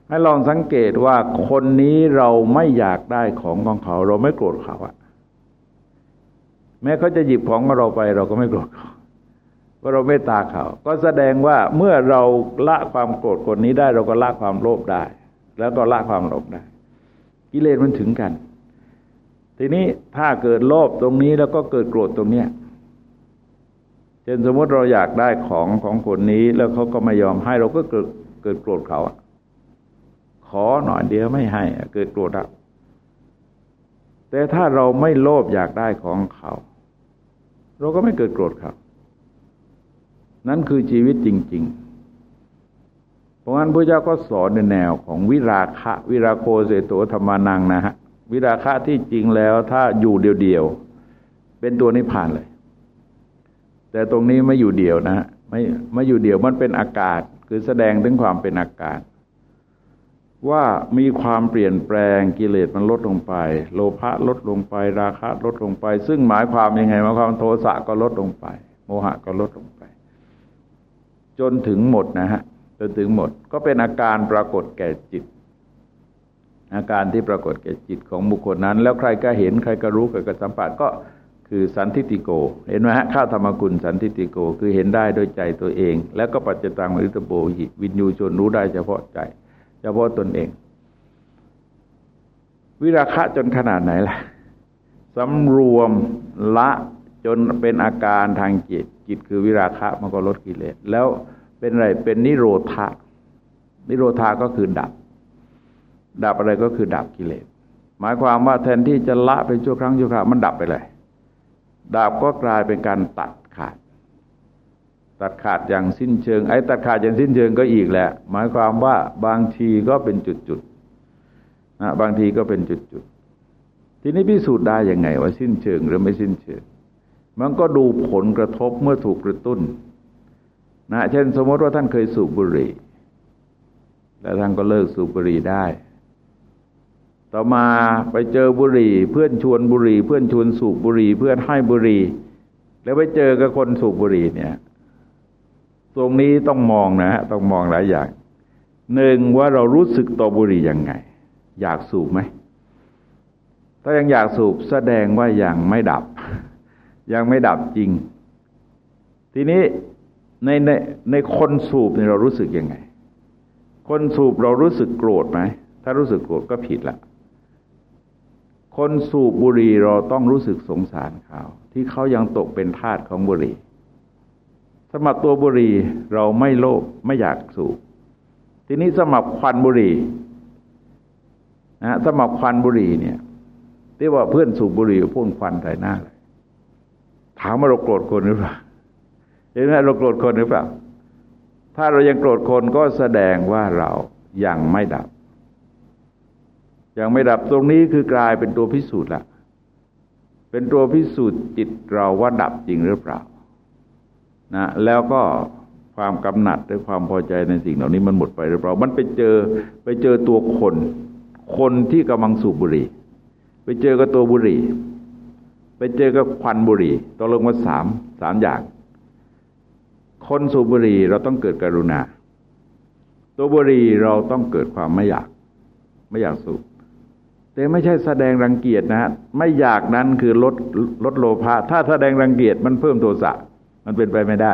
ให้ลองสังเกตว่าคนนี้เราไม่อยากได้ของของเขา เราไม่โกรธเขาอะแม้เขาจะหยิบของของเราไป เราก็ไม่โกรธเขา เพราเราไม่ตาเขา ก็แสดงว่าเมื่อเราละความโกรธคนนี้ได้ เราก็ละความโลภได้ แล้วก็ละความหลงได้ กิเลสมันถึงกัน ทีนี้ถ้าเกิดโลภตรงนี้แล้วก็เกิดโกรธตรงเนี้ยเช่นสมมติเราอยากได้ของของคนนี้ แล้วเขาก็ไม่ยอมให้เราก็เกิดเกิดโกรธเขาอะขอหน่อยเดียวไม่ให้เกิดโกรธอะแต่ถ้าเราไม่โลภอยากได้ของเขา เราก็ไม่เกิดโกรธเขา นั่นคือชีวิตจริง ๆ เพราะงั้นพระเจ้าก็สอนในแนวของวิราคะ วิราโคเสโตธรรมานังนะฮะ วิราคะที่จริงแล้วถ้าอยู่เดียวๆ เป็นตัวนิพพานเลย แต่ตรงนี้ไม่อยู่เดียวนะฮะไม่ไม่อยู่เดียวมันเป็นอากาศ คือแสดงถึงความเป็นอากาศ ว่ามีความเปลี่ยนแปลงกิเลสมันลดลงไป โลภะลดลงไป ราคะลดลงไป ซึ่งหมายความยังไงหมายความโทสะก็ลดลงไป โมหะก็ลดลงไป จนถึงหมดนะฮะจนถึงหมด ก็เป็นอาการปรากฏแก่จิต อาการที่ปรากฏแก่จิตของบุคคลนั้น แล้วใครก็เห็นใครก็รู้ใครก็สัมผัสก็คือสันทิติโก เห็นไหมฮะข้าธรรมกุลสันทิติโก คือเห็นได้โดยใจตัวเอง แล้วก็ปัจจตังวิริตโบหิวินยูชนรู้ได้เฉพาะใจ เฉพาะตนเอง วิราคะจนขนาดไหนล่ะสำรวมละจนเป็นอาการทางจิต จิตคือวิราคะมันก็ลดกิเลสแล้วเป็นอะไรเป็นนิโรธานิโรธาก็คือดับ ดับอะไรก็คือดับกิเลสหมายความว่าแทนที่จะละเป็นชั่วครั้งชั่วคราวมันดับไปเลยดับก็กลายเป็นการตัดขาด ตัดขาดอย่างสิ้นเชิง ไอ้ตัดขาดอย่างสิ้นเชิงก็อีกแหละ หมายความว่าบางทีก็เป็นจุดๆนะบางทีก็เป็นจุดๆทีนี้พิสูจน์ได้ยังไงว่าสิ้นเชิงหรือไม่สิ้นเชิง มันก็ดูผลกระทบเมื่อถูกกระตุ้นนะเช่นสมมติว่าท่านเคยสูบบุหรี่ แล้วท่านก็เลิกสูบบุหรี่ได้ ต่อมาไปเจอบุหรี่ เพื่อนชวนบุหรี่ เพื่อนชวนสูบบุหรี่ เพื่อนให้บุหรี่ แล้วไปเจอกับคนสูบบุหรี่เนี่ย ตรงนี้ต้องมองนะฮะต้องมองหลายอย่างหนึ่งว่าเรารู้สึกต่อบุหรี่ยังไง อยากสูบไหมถ้ายังอยากสูบแสดงว่ายังไม่ดับ ยังไม่ดับจริง ทีนี้ในในในคนสูบเนี่ยเรารู้สึกยังไง คนสูบเรารู้สึกโกรธไหมถ้ารู้สึกโกรธก็ผิดละคนสูบบุหรี่เราต้องรู้สึกสงสารเขาที่เขายังตกเป็นทาสของบุหรี่สมัครตัวบุหรี่เราไม่โลภไม่อยากสูบ ทีนี้สมัครควันบุหรี่นะสมัครควันบุหรี่เนี่ยที่ว่าเพื่อนสูบบุหรี่พ่นควันใส่หน้าเลย ถามว่าเราโกรธคนหรือเปล่าเห็นไหมเราโกรธคนหรือเปล่า ถ้าเรายังโกรธคนก็แสดงว่าเรายังไม่ดับ ยังไม่ดับตรงนี้คือกลายเป็นตัวพิสูจน์ละเป็นตัวพิสูจน์จิตเราว่าดับจริงหรือเปล่านะแล้วก็ความกำหนัดหรือความพอใจในสิ่งเหล่านี้มันหมดไปหรือเปล่า มันไปเจอไปเจอตัวคน คนที่กำลังสูบบุหรี่ ไปเจอกับตัวบุหรี่ ไปเจอกับควันบุหรี่ตกลงมาสามสามอย่าง คนสูบบุหรี่เราต้องเกิดกรุณา ตัวบุหรี่เราต้องเกิดความไม่อยาก ไม่อยากสูบแต่ไม่ใช่แสดงรังเกียจนะฮะไม่อยากนั้นคือลดลดโลภะถ้าแสดงรังเกียจมันเพิ่มโทสะมันเป็นไปไม่ได้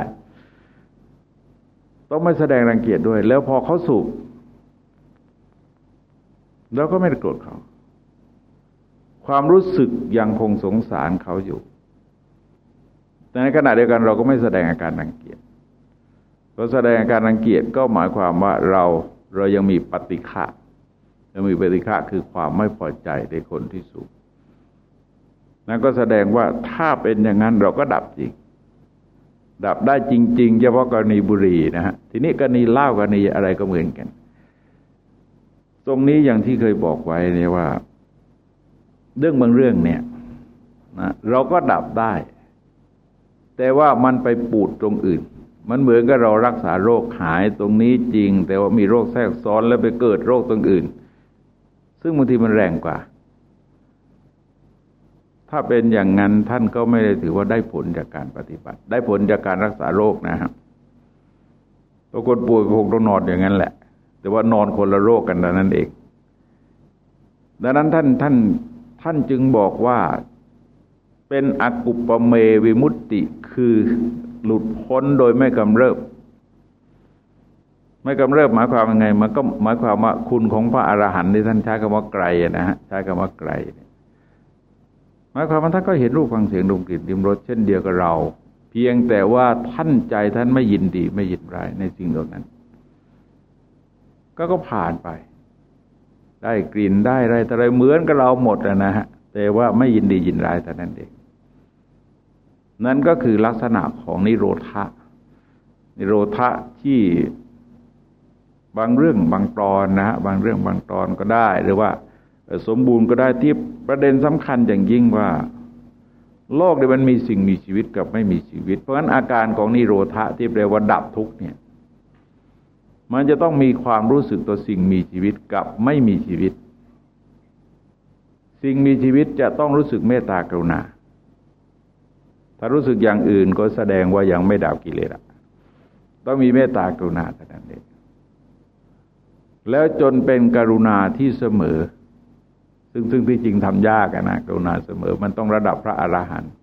ต้องไม่แสดงรังเกียจด้วย แล้วพอเขาสูบเราก็ไม่ได้โกรธเขา ความรู้สึกยังคงสงสารเขาอยู่ แต่ในขณะเดียวกันเราก็ไม่แสดงอาการรังเกียจเราแสดงอาการรังเกียจก็หมายความว่าเราเรายังมีปฏิฆะยังมีปฏิฆะคือความไม่พอใจในคนที่สูบนั่นก็แสดงว่าถ้าเป็นอย่างนั้นเราก็ดับจริง ดับได้จริง ๆ เฉพาะกรณีบุรีนะฮะ ทีนี้กรณีเหล้ากรณีอะไรก็เหมือนกัน ตรงนี้อย่างที่เคยบอกไว้เนี่ยว่า เรื่องบางเรื่องเนี่ยนะเราก็ดับได้ แต่ว่ามันไปปูดตรงอื่น มันเหมือนกับเรารักษาโรคหายตรงนี้จริง แต่ว่ามีโรคแทรกซ้อนแล้วไปเกิดโรคตรงอื่น ซึ่งบางทีมันแรงกว่า ถ้าเป็นอย่างนั้นท่านก็ไม่ได้ถือว่าได้ผลจากการปฏิบัติ ได้ผลจากการรักษาโรคนะครับตัวคนป่วยคงต้องนอนอย่างนั้นแหละ แต่ว่านอนคนละโรคกันนั้นเองดังนั้นท่านท่าน ท่านจึงบอกว่าเป็นอกุปเมวิมุตติคือหลุดพ้นโดยไม่กำเริบ ไม่กำเริบหมายความยังไง มันก็หมายความว่าคุณของพระอรหันต์ที่ท่านใช้คำว่าไกลนะฮะใช้คำว่าไกล หมายความว่าท่านก็เห็นรูปฟังเสียงดมกลิ่นดิมรสเช่นเดียวกับเรา เพียงแต่ว่าท่านใจท่านไม่ยินดีไม่ยินร้ายในสิ่งเหล่านั้น ก็ก็ผ่านไป ได้กลิ่นได้อะไรแต่อะไรเหมือนกับเราหมดนะฮะแต่ว่าไม่ยินดียินร้ายแต่นั้นเองนั่นก็คือลักษณะของนิโรธะนิโรธะที่บางเรื่องบางตอนนะฮะบางเรื่องบางตอนก็ได้ หรือว่าสมบูรณ์ก็ได้ที่ประเด็นสำคัญอย่างยิ่งว่า โลกเนี่ยมันมีสิ่งมีชีวิตกับไม่มีชีวิต เพราะฉะนั้นอาการของนิโรธะที่แปลว่าดับทุกเนี่ย มันจะต้องมีความรู้สึกต่อสิ่งมีชีวิตกับไม่มีชีวิต สิ่งมีชีวิตจะต้องรู้สึกเมตตากรุณา ถ้ารู้สึกอย่างอื่นก็แสดงว่ายังไม่ดับกิเลสต้องมีเมตตากรุณาแต่นั้นเองแล้วจนเป็นกรุณาที่เสมอ ซึ่งซึ่งที่จริงทำยากนะกรุณาเสมอ มันต้องระดับพระอรหันต์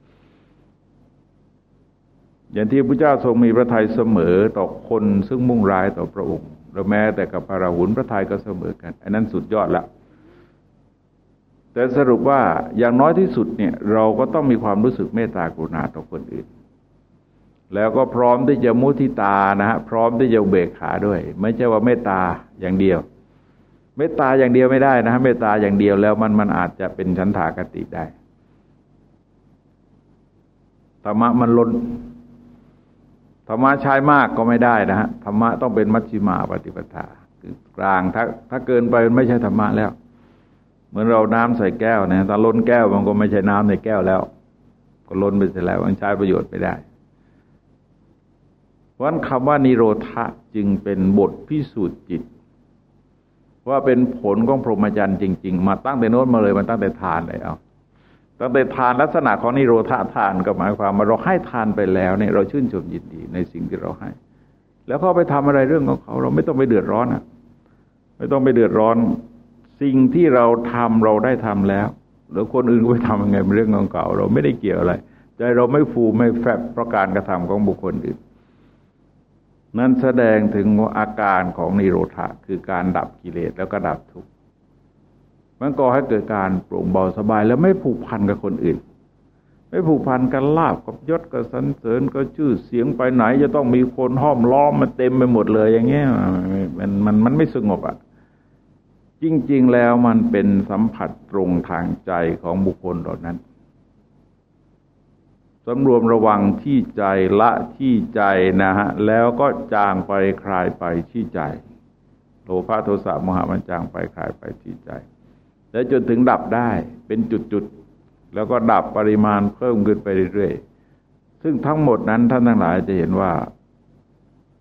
อย่างที่พระเจ้าทรงมีพระทัยเสมอต่อคนซึ่งมุ่งร้ายต่อพระองค์เราแม้แต่กับพระราหุลพระทัยก็เสมอกันอันนั้นสุดยอดละแต่สรุปว่าอย่างน้อยที่สุดเนี่ยเราก็ต้องมีความรู้สึกเมตตากรุณาต่อคนอื่น แล้วก็พร้อมที่จะมุทิตานะฮะพร้อมที่จะเบกขาด้วย ไม่ใช่ว่าเมตตาอย่างเดียว เมตตาอย่างเดียวไม่ได้นะฮะเมตตาอย่างเดียวแล้วมันมันอาจจะเป็นฉันทากติได้ธรรมะมันล้น ธรรมะใช้มากก็ไม่ได้นะฮะธรรมะต้องเป็นมัชฌิมาปฏิปทาคือกลางถ้าถ้าเกินไปมันไม่ใช่ธรรมะแล้ว เหมือนเราน้ำใส่แก้วนะถ้าล้นแก้วมันก็ไม่ใช่น้ำในแก้วแล้ว ก็ล้นไปเสียแล้วมันใช้ประโยชน์ไม่ได้เพราะคำว่านิโรธะจึงเป็นบทพิสูจน์จิต ว่าเป็นผลของพรหมจรรย์จริง ๆ มาตั้งแต่โน้นมาเลยมันตั้งแต่ทานเลยเอา ตั้งแต่ทานลักษณะของนิโรธาทานก็หมายความว่าเราให้ทานไปแล้วเนี่ยเราชื่นชมยินดีในสิ่งที่เราให้ แล้วเขาไปทำอะไรเรื่องของเขา เราไม่ต้องไปเดือดร้อนอะไม่ต้องไปเดือดร้อน สิ่งที่เราทำเราได้ทำแล้วแล้วคนอื่นก็ไปทำยังไงเป็นเรื่องของเก่าเราไม่ได้เกี่ยวอะไรใจเราไม่ฟูไม่แฟบเพราะการกระทำของบุคคลอื่นนั้นแสดงถึงอาการของนิโรธาคือการดับกิเลสแล้วก็ดับทุกข์ มันก็ให้เกิดการโปร่งเบาสบาย แล้วไม่ผูกพันกับคนอื่น ไม่ผูกพันกันลาบกับยศกับสันเสริญก็ชื่อเสียงไปไหน จะต้องมีคนห้อมล้อมมาเต็มไปหมดเลยอย่างเงี้ยมันมันมันไม่สงบอะจริง ๆ แล้วมันเป็นสัมผัสตรงทางใจของบุคคลเหล่านั้นสำรวมระวังที่ใจละที่ใจนะฮะ แล้วก็จางไปคลายไปที่ใจ โลภะโทสะโมหะมันจางไปคลายไปที่ใจ แล้วจนถึงดับได้เป็นจุดๆ แล้วก็ดับปริมาณเพิ่มขึ้นไปเรื่อยๆ ซึ่งทั้งหมดนั้นท่านทั้งหลายจะเห็นว่า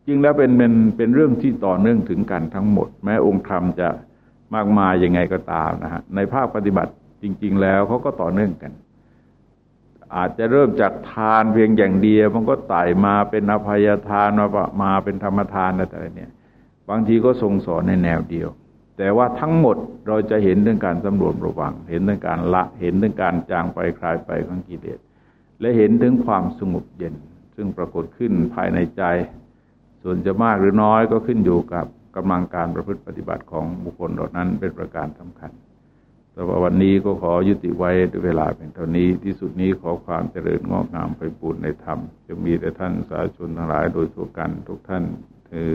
จริงแล้วเป็นเป็นเป็นเรื่องที่ต่อเนื่องถึงกันทั้งหมด แม้องค์ธรรมจะมากมายยังไงก็ตามนะฮะในภาคปฏิบัติจริง ๆ แล้วเขาก็ต่อเนื่องกัน อาจจะเริ่มจากทานเพียงอย่างเดียว มันก็ไต่มาเป็นอภัยทานมามาเป็นธรรมทานอะไรเนี่ย บางทีก็ทรงสอนในแนวเดียว แต่ว่าทั้งหมดเราจะเห็นเรื่องการสำรวมระวัง เห็นเรื่องการละเห็นเรื่องการจางไปคลายไปของกิเลสและเห็นถึงความสงบเย็น ซึ่งปรากฏขึ้นภายในใจ ส่วนจะมากหรือน้อยก็ขึ้นอยู่กับกำลังการประพฤติปฏิบัติของบุคคลเหล่านั้นเป็นประการสำคัญแต่ว่าวันนี้ก็ขอยุติไว้ด้วยเวลาเป็นเท่านี้ที่สุดนี้ขอความเจริญงอกงามไปบูรณนธรรมจะมีแต่ท่านสาธุชนทั้งหลายโดยทั่วกันทุกท่านเธอ